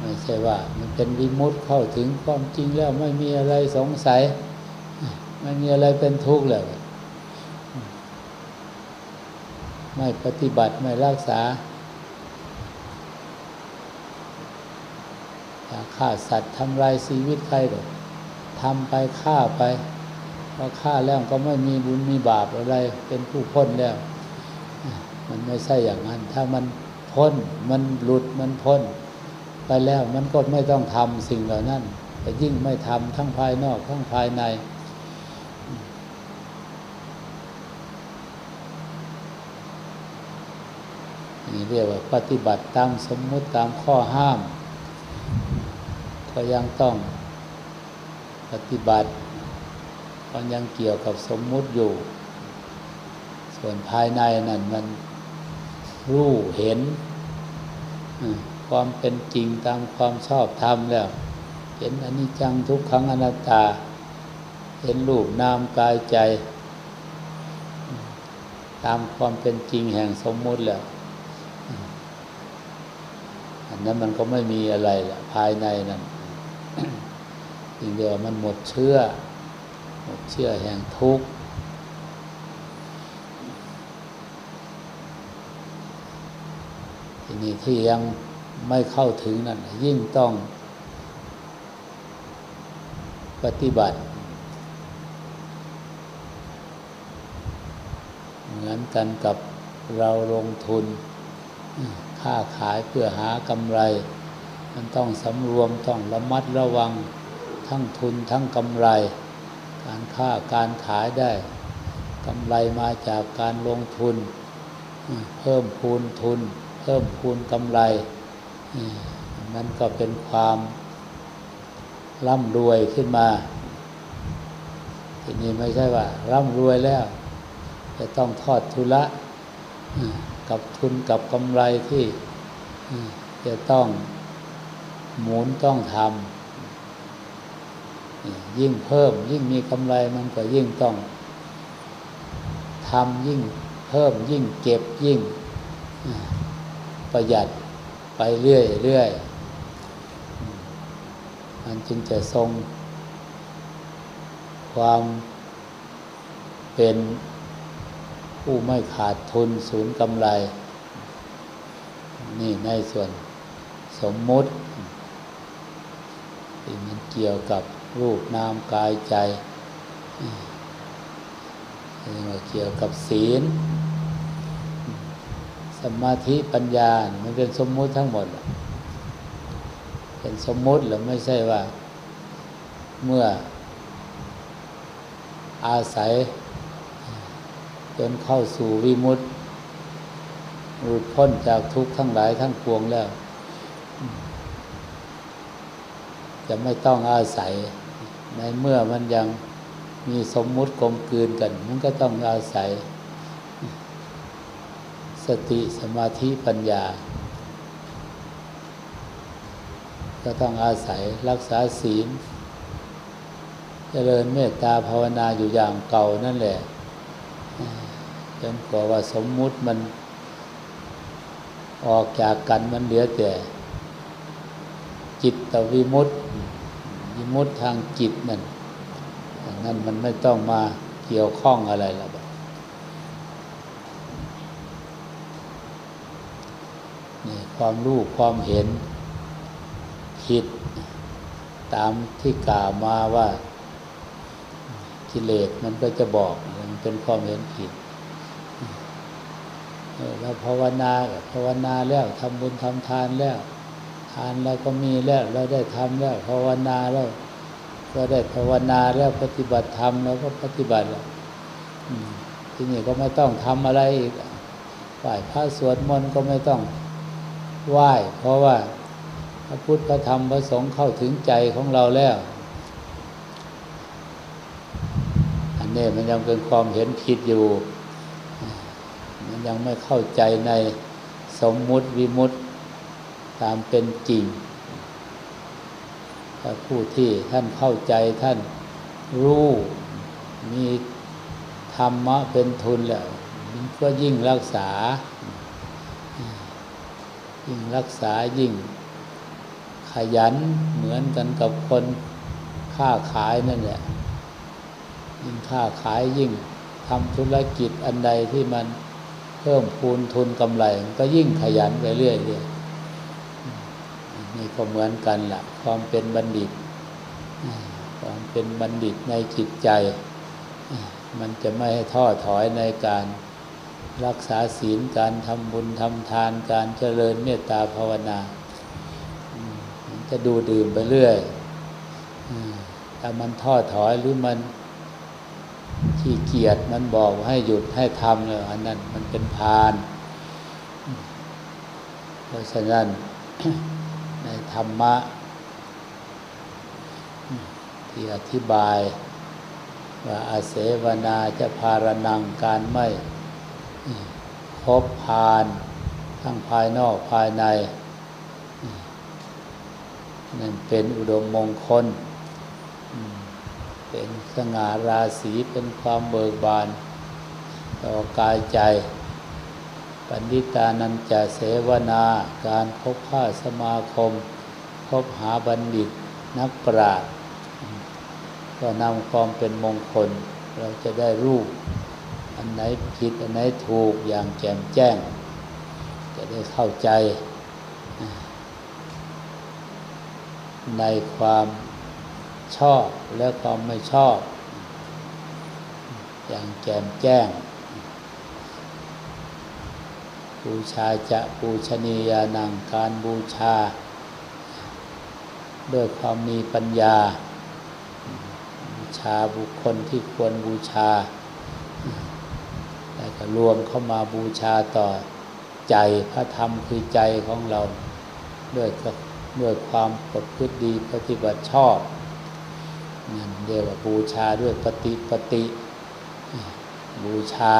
ไม่ใช่ว่ามันเป็นวิมุตเข้าถึงความจริงแล้วไม่มีอะไรสงสัย ไม่มีอะไรเป็นทุกข์เลยไม่ปฏิบัติไม่รักษา ฆ่าสัตว์ทำลายชีวิตใครหรอกทำไปฆ่าไปพอฆ่าแล้วก็ไม่มีบุญมีบาปอะไร เป็นผู้พ้นแล้ว มันไม่ใช่อย่างนั้น ถ้ามันพ้น มันหลุดมันพ้น ไปแล้วมันก็ไม่ต้องทำสิ่งเหล่านั้นแต่ยิ่งไม่ทำทั้งภายนอกทั้งภายในนี่เรียกว่าปฏิบัติตามสมมุติตามข้อห้าม ก็ยังต้องปฏิบัติมันยังเกี่ยวกับสมมุติอยู่ ส่วนภายในนั่นมันรู้เห็น ความเป็นจริงตามความชอบธรรมแล้ว เห็นอนิจจังทุกขังอนัตตา เห็นรูปนามกายใจ ตามความเป็นจริงแห่งสมมุติแล้วอันนั้นมันก็ไม่มีอะไรละภายในนั้น จริงเดียวมันหมดเชื่อ หมดเชื่อแห่งทุกข์ทีนี้ที่ยังไม่เข้าถึงนั่นยิ่งต้องปฏิบัติ เหมือนกันกับเราลงทุนค้าขายเพื่อหากำไร มันต้องสำรวมต้องระมัดระวังทั้งทุนทั้งกำไร การค้าการขายได้กำไรมาจากการลงทุน เพิ่มพูนทุน เพิ่มพูนกำไรนั่นก็เป็นความร่ำรวยขึ้นมาทีนี้ไม่ใช่ว่า ร่ำรวยแล้ว จะต้องทอดทุละกับทุนกับกำไรที่จะต้อง หมุนต้องทำยิ่งเพิ่ม ยิ่งมีกำไรมันก็ยิ่งต้องทำยิ่งเพิ่มยิ่งเก็บยิ่งประหยัดไปเรื่อยเรื่อยมันจึงจะทรง ความเป็นผู้ไม่ขาดทุนศูนย์กำไร นี่ในส่วนสมมุติ ที่มันเกี่ยวกับรูปนามกายใจเกี่ยวกับศีล สมาธิปัญญา มันเป็นสมมุติทั้งหมด เป็นสมมุติหรือไม่ใช่ว่า เมื่ออาศัย จนเข้าสู่วิมุตติหลุดพ้นจากทุกข์ทั้งหลายทั้งปวงแล้ว จะไม่ต้องอาศัย ในเมื่อมันยังมีสมมุติกลมกลืนกัน มันก็ต้องอาศัย สติสมาธิปัญญา ก็ต้องอาศัยรักษาศีลเจริญเมตตาภาวนาอยู่อย่างเก่านั่นแหละจนกว่าว่าสมมุติมันออกจากกันมันเหลือแต่ จิตตวิมุตติวิมุตติทางจิตนั่นนั่นมันไม่ต้องมาเกี่ยวข้องอะไรแล้วนี่ความรู้ความเห็นผิดตามที่กล่าวมาว่ากิเลสมันก็จะบอกมันเป็นความเห็นผิดเราภาวนาภาวนาแล้วทำบุญทำทานแล้วานเราก็มีแล้วเราได้ทำแล้วภาวนาแล้วก็ได้ภาวนาแล้วปฏิบัติธรรมเราก็ปฏิบัติแล้วทีนี้ก็ไม่ต้องทำอะไรอีกไหว้พระสวดมนต์ก็ไม่ต้องไหว้เพราะว่าพระพุทธพระธรรมพระสงฆ์เข้าถึงใจของเราแล้ว อันนี้มันยังเป็นความเห็นผิดอยู่ มันยังไม่เข้าใจในสมมุติวิมุติ ตามเป็นจริงถ้าผู้ที่ท่านเข้าใจท่านรู้มีธรรมะเป็นทุนแล้วก็ยิ่งรักษา ยิ่งรักษายิ่งขยันเหมือนกันกับคนค้าขายนั่นแหละยิ่งค้าขายยิ่งทำธุรกิจอันใดที่มันเพิ่มพูนทุนกำไรก็ยิ่งขยันไปเรื่อยๆ นี่ก็เหมือนกันละ่ะ ความเป็นบัณฑิต ความเป็นบัณฑิตในจิตใจ มันจะไม่ให้ท้อถอยในการรักษาศีลการทำบุญทำทานการเจริญเมตตาภาวนาจะดูดื่มไปเรื่อยถ้ามันท้อถอยหรือมันขี้เกียจมันบอกให้หยุดให้ทำเลยอันนั้นมันเป็นพาน เพราะฉะนั้น ในธรรมะ ที่อธิบาย ว่าอาเสวนาจะพารนังการไม่คบพานทั้งภายนอกภายใน นั่นเป็นอุดมมงคล เป็นสง่าราศีเป็นความเบิกบาน ต่อกายใจ ปันดิตานันจะเสวนา การพบผ้าสมาคมพบหาบัณฑิตนักปราชญ์ก็นำความเป็นมงคล เราจะได้รู้อันไหนผิดอันไหนถูกอย่างแจ่มแจ้ง จะได้เข้าใจ ในความชอบและความไม่ชอบ อย่างแจ่มแจ้ง บูชาจะบูชนียานังการบูชา ด้วยความมีปัญญา บูชาบุคคลที่ควรบูชา แล้วก็รวมเข้ามาบูชาต่อใจพระธรรมคือใจของเรา ด้วยด้วยความประพฤติดีปฏิบัติชอบนั่นเรียกว่าบูชาด้วยปฏิปฏิบูชา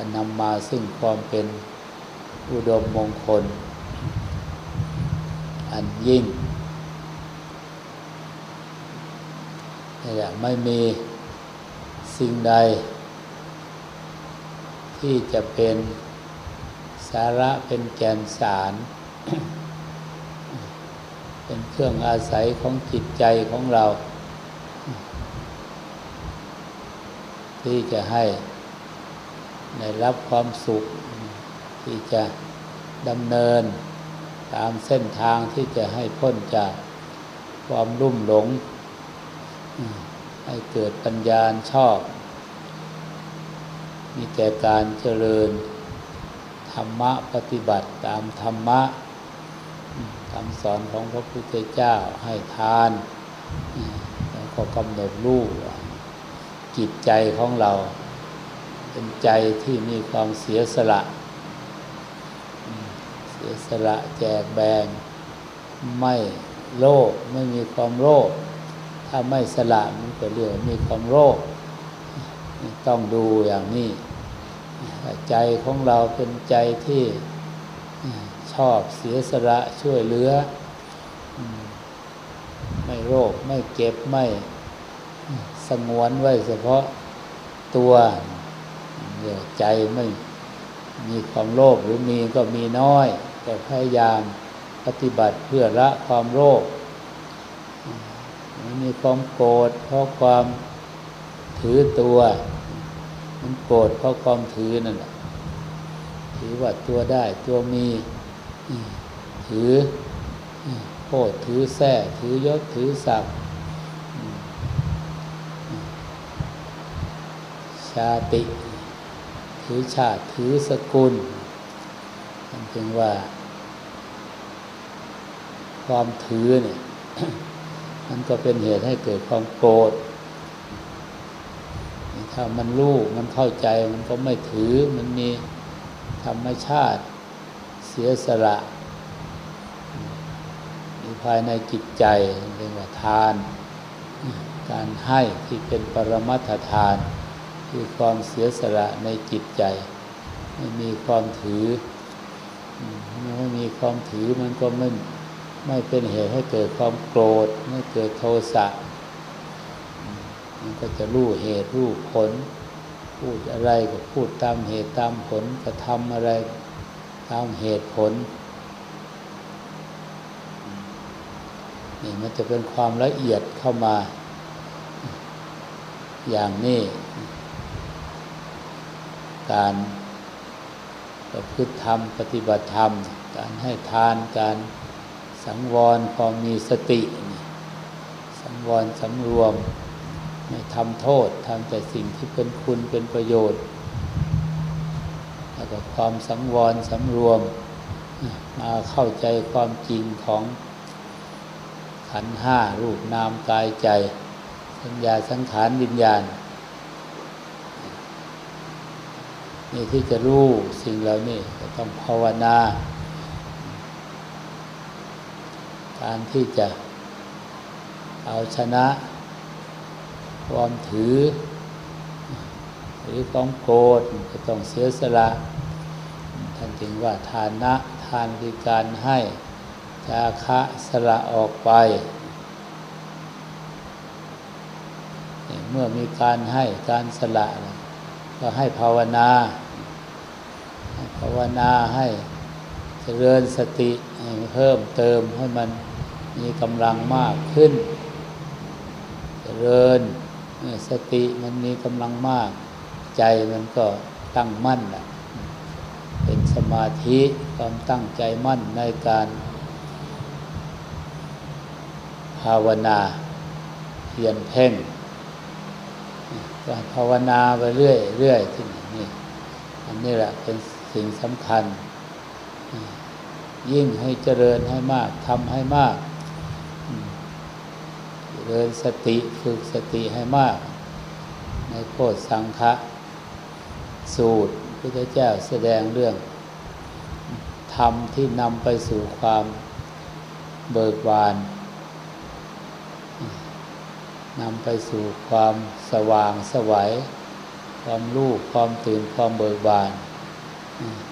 ก็นำมาซึ่งความเป็นอุดมมงคล อันยิ่งนี่แหละไม่มีสิ่งใด ที่จะเป็นสาระเป็นแกนสาร เป็นเครื่องอาศัยของจิตใจของเรา ที่จะให้ ได้รับความสุขที่จะดำเนินตามเส้นทางที่จะให้พ้นจากความรุ่มหลง ให้เกิดปัญญาชอบ มีแต่การเจริญธรรมะปฏิบัติตามธรรมะคำสอนของพระพุทธเจ้าให้ทาน แล้วก็กำหนดรู้จิตใจของเรา เป็นใจที่มีความเสียสละ เสียสละแจกแบ่งไม่โลภไม่มีความโลภถ้าไม่สละมันก็เรียกมีความโลภต้องดูอย่างนี้ใจของเราเป็นใจที่ชอบเสียสละช่วยเหลือ ไม่โรคไม่เก็บไม่สงวนไว้เฉพาะตัวเดี๋ยว ใจไม่มีความโลภหรือมีก็มีน้อย แต่พยายามปฏิบัติเพื่อละความโลภม่มีความโกรธเพราะความถือตัว มันโกรธเพราะความถือนั่นแหละถือว่าตัวได้ตัวมีถือโพดถือแท้ถือยศถือศักดิ์ชาติ ถือชาติถือสกุลนั่นจึงว่า ความถือเนี่ยมันก็เป็นเหตุให้เกิดความโกรธถ้ามันรู้มันเข้าใจมันก็ไม่ถือมันมีธรรมชาติเสียสละมีภายในจิตใจเรียกว่าทาน การให้ที่เป็นปรมัตถทาน คือความเสียสละในจิตใจ ไม่มีความถือไม่มีความถือมันก็ไม่ไม่เป็นเหตุให้เกิดความโกรธ ไม่เกิดโทสะมันก็จะรู้เหตุรู้ผล พูดอะไรก็พูดตามเหตุตามผลกระทำอะไรตามเหตุผลนี่มันจะเป็นความละเอียดเข้ามา อย่างนี้ การประพฤติธรรม ปฏิบัติธรรม การให้ทานการสังวรความมีสติ สังวรสำรวม ไม่ทำโทษทำแต่สิ่งที่เป็นคุณเป็นประโยชน์ แล้วก็ความสังวรสำรวมมาเข้าใจความจริงของขันห้ารูปนามกายใจ สัญญาสังขารวิญญาณ นี่ที่จะรู้สิ่งเหล่านี้ก็ต้องภาวนา การที่จะเอาชนะความถือ หรือความโกรธก็ต้องเสียสละท่านจึงว่าทานะทานคือการให้จาคะสละออกไปเมื่อมีการให้การสละ ก็ให้ภาวนา ภาวนาให้เจริญสติเพิ่มเติมให้มันมีกำลังมากขึ้น เจริญสติมันมีกำลังมาก ใจมันก็ตั้งมั่นแหละเป็นสมาธิความตั้งใจมั่นในการภาวนาเพียรเพ่ง ภาวนาไปเรื่อยเรื่อยที่นี่อันนี้แหละเป็นสิ่งสำคัญ ยิ่งให้เจริญให้มากทำให้มาก เจริญสติฝึกสติให้มาก ในโพธสังฆะสูตรพระเจ้าแสดงเรื่องธรรมที่นำไปสู่ความเบิกบาน นำไปสู่ความสว่างสวัย ความรู้ความตื่นความเบิกบาน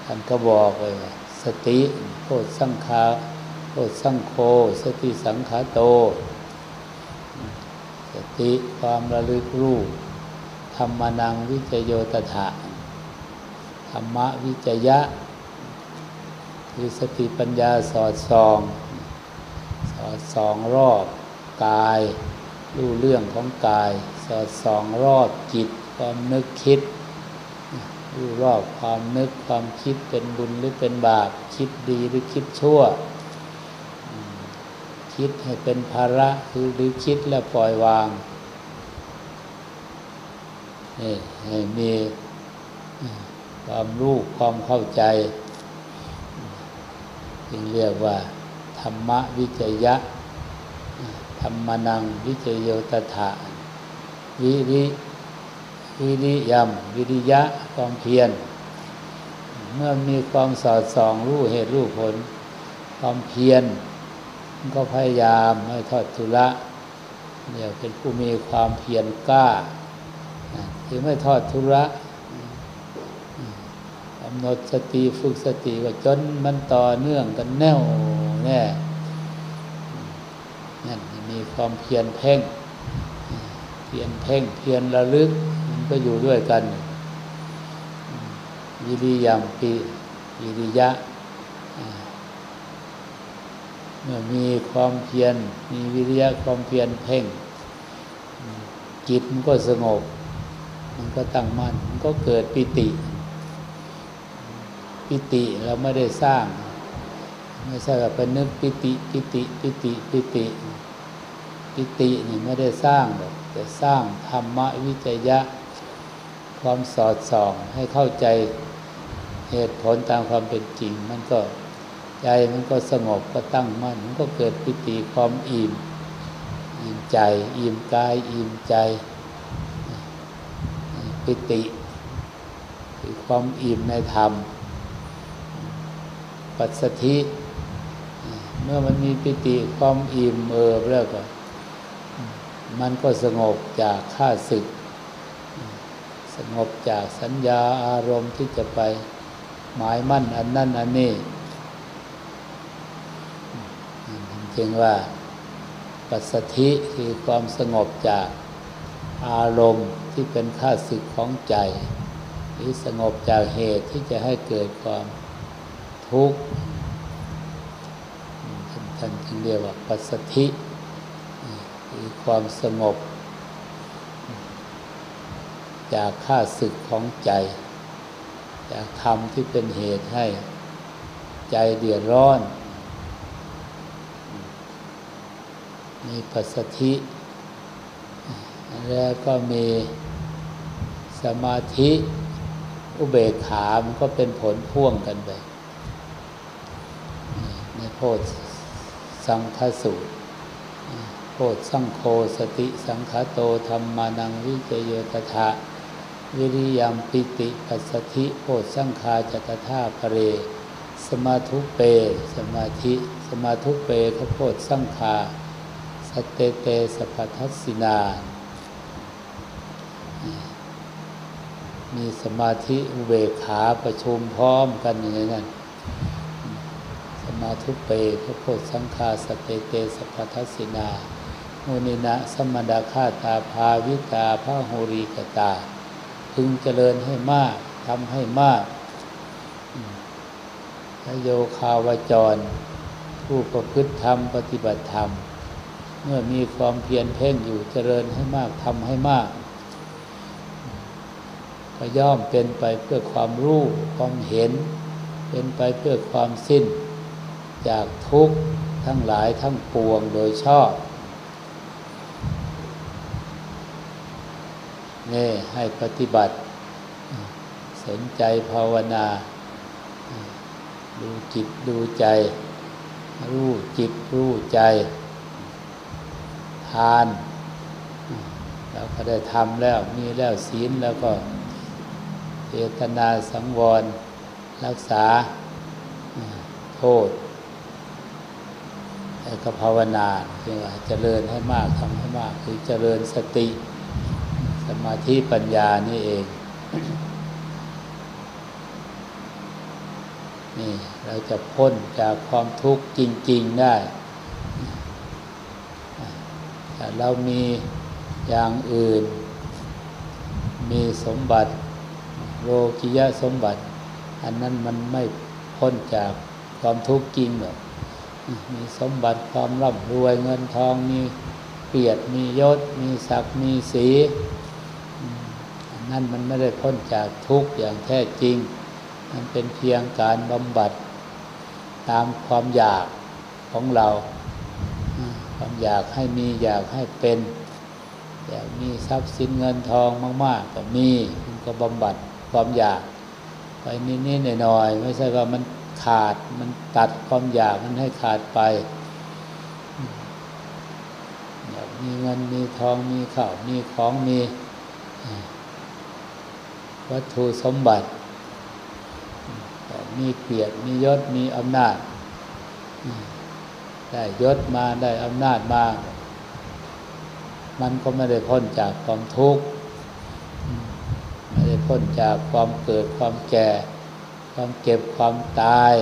ท่านก็บอกเลยสติโพธสังขาโพธสังโฆสติสังขาโต สติความระลึกรู้ธรรมนังวิจโยตถะธรรมวิจยะ คือสติปัญญาสอดส่อง สอดส่องรอบกาย รู้เรื่องของกาย สอดส่องรอบจิต ความนึกคิดรู้รอบความนึกความคิดเป็นบุญหรือเป็นบาปคิดดีหรือคิดชั่ว คิดให้เป็นภาระคือหรือคิดแล้วปล่อยวางนี่ให้มีความรู้ความเข้าใจจึงเรียกว่า ธรรมวิจยะ ธรรมนังวิจโยตถะวิริวิริยมวิริยะความเพียร เมื่อมีความสอดส่องรู้เหตุรู้ผล ความเพียรก็พยายามไม่ทอดทุระเดี๋ยวเป็นผู้มีความเพียรกล้าที่ไม่ทอดทุระกำหนดสติฝึกสติก็จนมันต่อเนื่องกันแน่วแน่นั่น ความเพียรเพ่ง เพียรเพ่ง เพียรระลึก มันก็อยู่ด้วยกันวิริยามปีวิริยะ เมื่อมีความเพียร มีวิริยะความเพียรเพ่ง จิตมันก็สงบ มันก็ตั้งมั่น มันก็เกิดปิติ ปิติเราไม่ได้สร้าง ไม่ใช่แบบเป็นนึกปิติ ปิติ ปิติ ปิติ ปิตินี่ไม่ได้สร้างหรอกแต่สร้างธรรมวิจยะ ความสอดส่องให้เข้าใจเหตุผลตามความเป็นจริง มันก็ใจมันก็สงบก็ตั้งมั่นมันก็เกิดปิติความอิ่มอิ่มใจอิ่มกายอิ่มใจปิติคือความอิ่มในธรรม ปัสสธิ เมื่อมันมีปิติความอิ่มเอิบแล้วก็ มันก็สงบจากข้าศึก สงบจากสัญญาอารมณ์ที่จะไปหมายมั่นอันนั้นอันนี้จึงว่าปัสสธิคือความสงบจากอารมณ์ที่เป็นข้าศึกของใจ หรือสงบจากเหตุที่จะให้เกิดความทุกข์ท่านจึงเรียกว่าปัสสธิ คือความสงบ จากข้าศึกของใจ จากธรรมที่เป็นเหตุให้ใจเดือดร้อน มีปัสสธิแล้วก็มีสมาธิอุเบกขา มันก็เป็นผลพ่วงกันไปในโพธสังคสูตร โพธสังโฆสติสังคโตธรรมานังวิจโยตถะวิริยมปิติปัสสธิโพธสังคาจตถาปเร สมาธุเป สมาธิ สมาธุเปขโพธสังคาสเตเตสพัทัสสินา มีสมาธิอุเบกขาประชุมพร้อมกันอย่างนั้น สมาธุเปพระโพธสังฆาสเตเตสพัทัสสินา มนินะสมดาคาตาภาวิตาพระโหรีกตา พึงเจริญให้มากทำให้มากพระโยคาวจร ผู้ประพฤติธรรมปฏิบัติธรรม เมื่อมีความเพียรเพ่งอยู่เจริญให้มากทำให้มากก็ย่อมเป็นไปเพื่อความรู้ความเห็น เป็นไปเพื่อความสิ้น จากทุกข์ทั้งหลายทั้งปวงโดยชอบ นี่ให้ปฏิบัติ สนใจภาวนา ดูจิตดูใจ รู้จิตรู้ใจ ทานเราก็ได้ทำแล้วมีแล้วศีลแล้วก็เจตนาสังวร รักษาโทษแล้วก็ภาวนาคือว่าเจริญให้มากทำให้มากคือเจริญสติ สมาธิปัญญานี่เอง นี่เราจะพ้นจากความทุกข์จริง ๆได้แต่เรามีอย่างอื่น มีสมบัติโลกิยะสมบัติ อันนั้นมันไม่พ้นจากความทุกข์จริงหรอกมีสมบัติความร่ำรวยเงินทองมีเปียดมียศ มีศักดิ์มีสี นนั้นมันไม่ได้พ้นจากทุกข์อย่างแท้จริง มันเป็นเพียงการบำบัดตามความอยากของเรา ความอยากให้มีอยากให้เป็น อยากมีทรัพย์สินเงินทองมาก ๆ ก็มีมันก็บำบัดความอยากไปนิดๆหน่อยๆไม่ใช่ว่ามันขาดมันตัดความอยากมันให้ขาดไปอยากมีเงินมีทองมีข้าวมีของมี วัตถุสมบัติ มีเกียรติมียศมีอำนาจ ได้ยศมาได้อำนาจมา มันก็ไม่ได้พ้นจากความทุกข์ ไม่ได้พ้นจากความเกิดความแก่ ความเก็บความตาย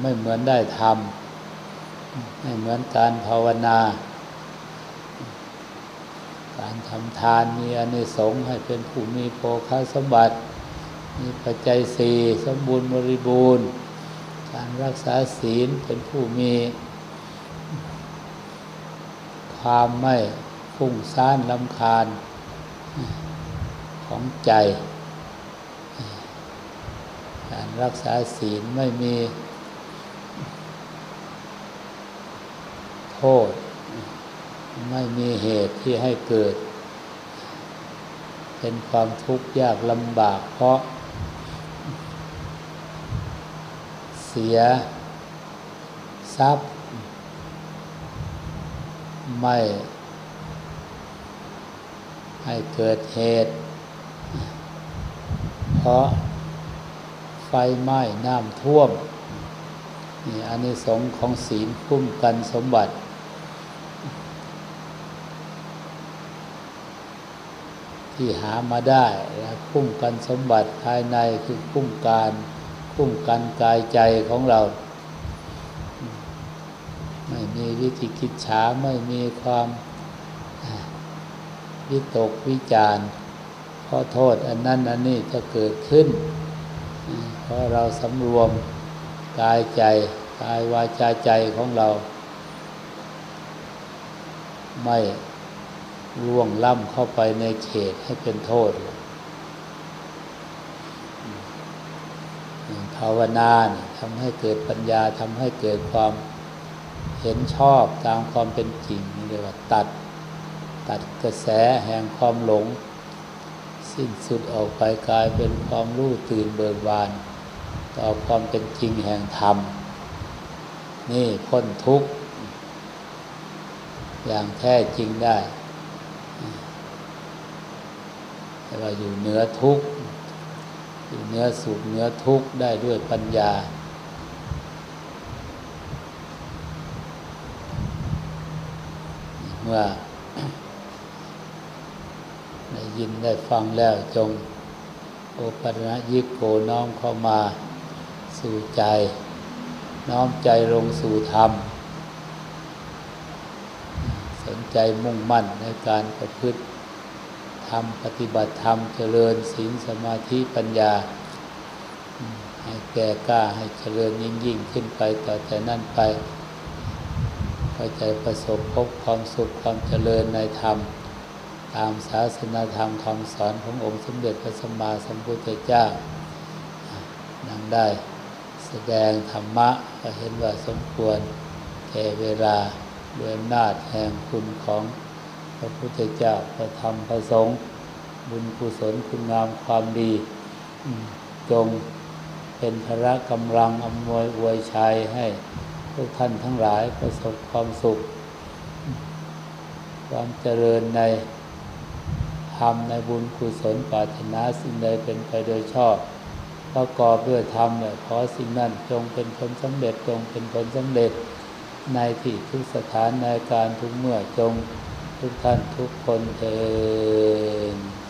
ไม่เหมือนได้ทำไม่เหมือนการภาวนา การทำทานมีอนิสงส์ให้เป็นผู้มีโภคสมบัติ มีปัจจัยสี่สมบูรณ์บริบูรณ์ การรักษาศีลเป็นผู้มี ความไม่ฟุ้งซ่านลำคาญของใจ การรักษาศีลไม่มีโทษ ไม่มีเหตุที่ให้เกิด เป็นความทุกข์ยากลำบากเพราะ เสีย ทรัพย์ ไม่ ให้เกิดเหตุ เพราะไฟไหม้น้ำท่วม นี่อันนี้สงของศีลคุ้มกันสมบัติ ที่หามาได้และคุ้มกันสมบัติภายในคือคุ้มการคุ้มกันกายใจของเรา ไม่มีวิธีคิดช้าไม่มีความวิตกวิจารเพราะโทษอันนั้นอันนี้จะเกิดขึ้น เพราะเราสำรวมกายใจกายวาจาใจของเรา ไม่ ล่วงล้ำเข้าไปในเขตให้เป็นโทษภาวนาทำให้เกิดปัญญาทำให้เกิดความเห็นชอบตามความเป็นจริงเรียกว่าตัดตัดกระแสแห่งความหลง สิ้นสุดออกไปกลายเป็นความรู้ตื่นเบิกบาน ต่อความเป็นจริงแห่งธรรม นี่พ้นทุกข์ อย่างแท้จริงได้ แต่ว่าอยู่เหนือทุกข์อยู่เหนือสุขเหนือทุกข์ได้ด้วยปัญญา เมื่อได้ยินได้ฟังแล้วจงโอปัญญิโกน้อมเข้ามาสู่ใจ น้อมใจลงสู่ธรรม สนใจมุ่งมั่นในการประพฤติ ธรรม ปฏิบัติธรรม เจริญศีลสมาธิปัญญา ให้แก่กล้าให้เจริญยิ่งยิ่งขึ้นไปต่อแต่นั่นไป ก็จะประสบพบความสุขความเจริญในธรรม ตามศาสนาธรรมคำสอนขององค์สมเด็จพระสัมมาสัมพุทธเจ้านังได้แสดงธรรมะก็เห็นว่าสมควรแก่เวลาด้วยอำนาจแห่งคุณของ พระพุทธเจ้าพระธรรมพระสงฆ์บุญกุศลคุณงามความดี จงเป็นพระกำลังอำนวยอวยชัยให้ทุกท่านทั้งหลายประสบความสุข ความเจริญในธรรมในบุญกุศลปรารถนาสิ่งใดเป็นไปโดยชอบประกอบด้วยธรรมเลยขอสิ่งนั้นจงเป็นผลสำเร็จจงเป็นผลสำเร็จในที่ทุกสถานในการทุกเมื่อจง ทุกท่านทุกคนเอง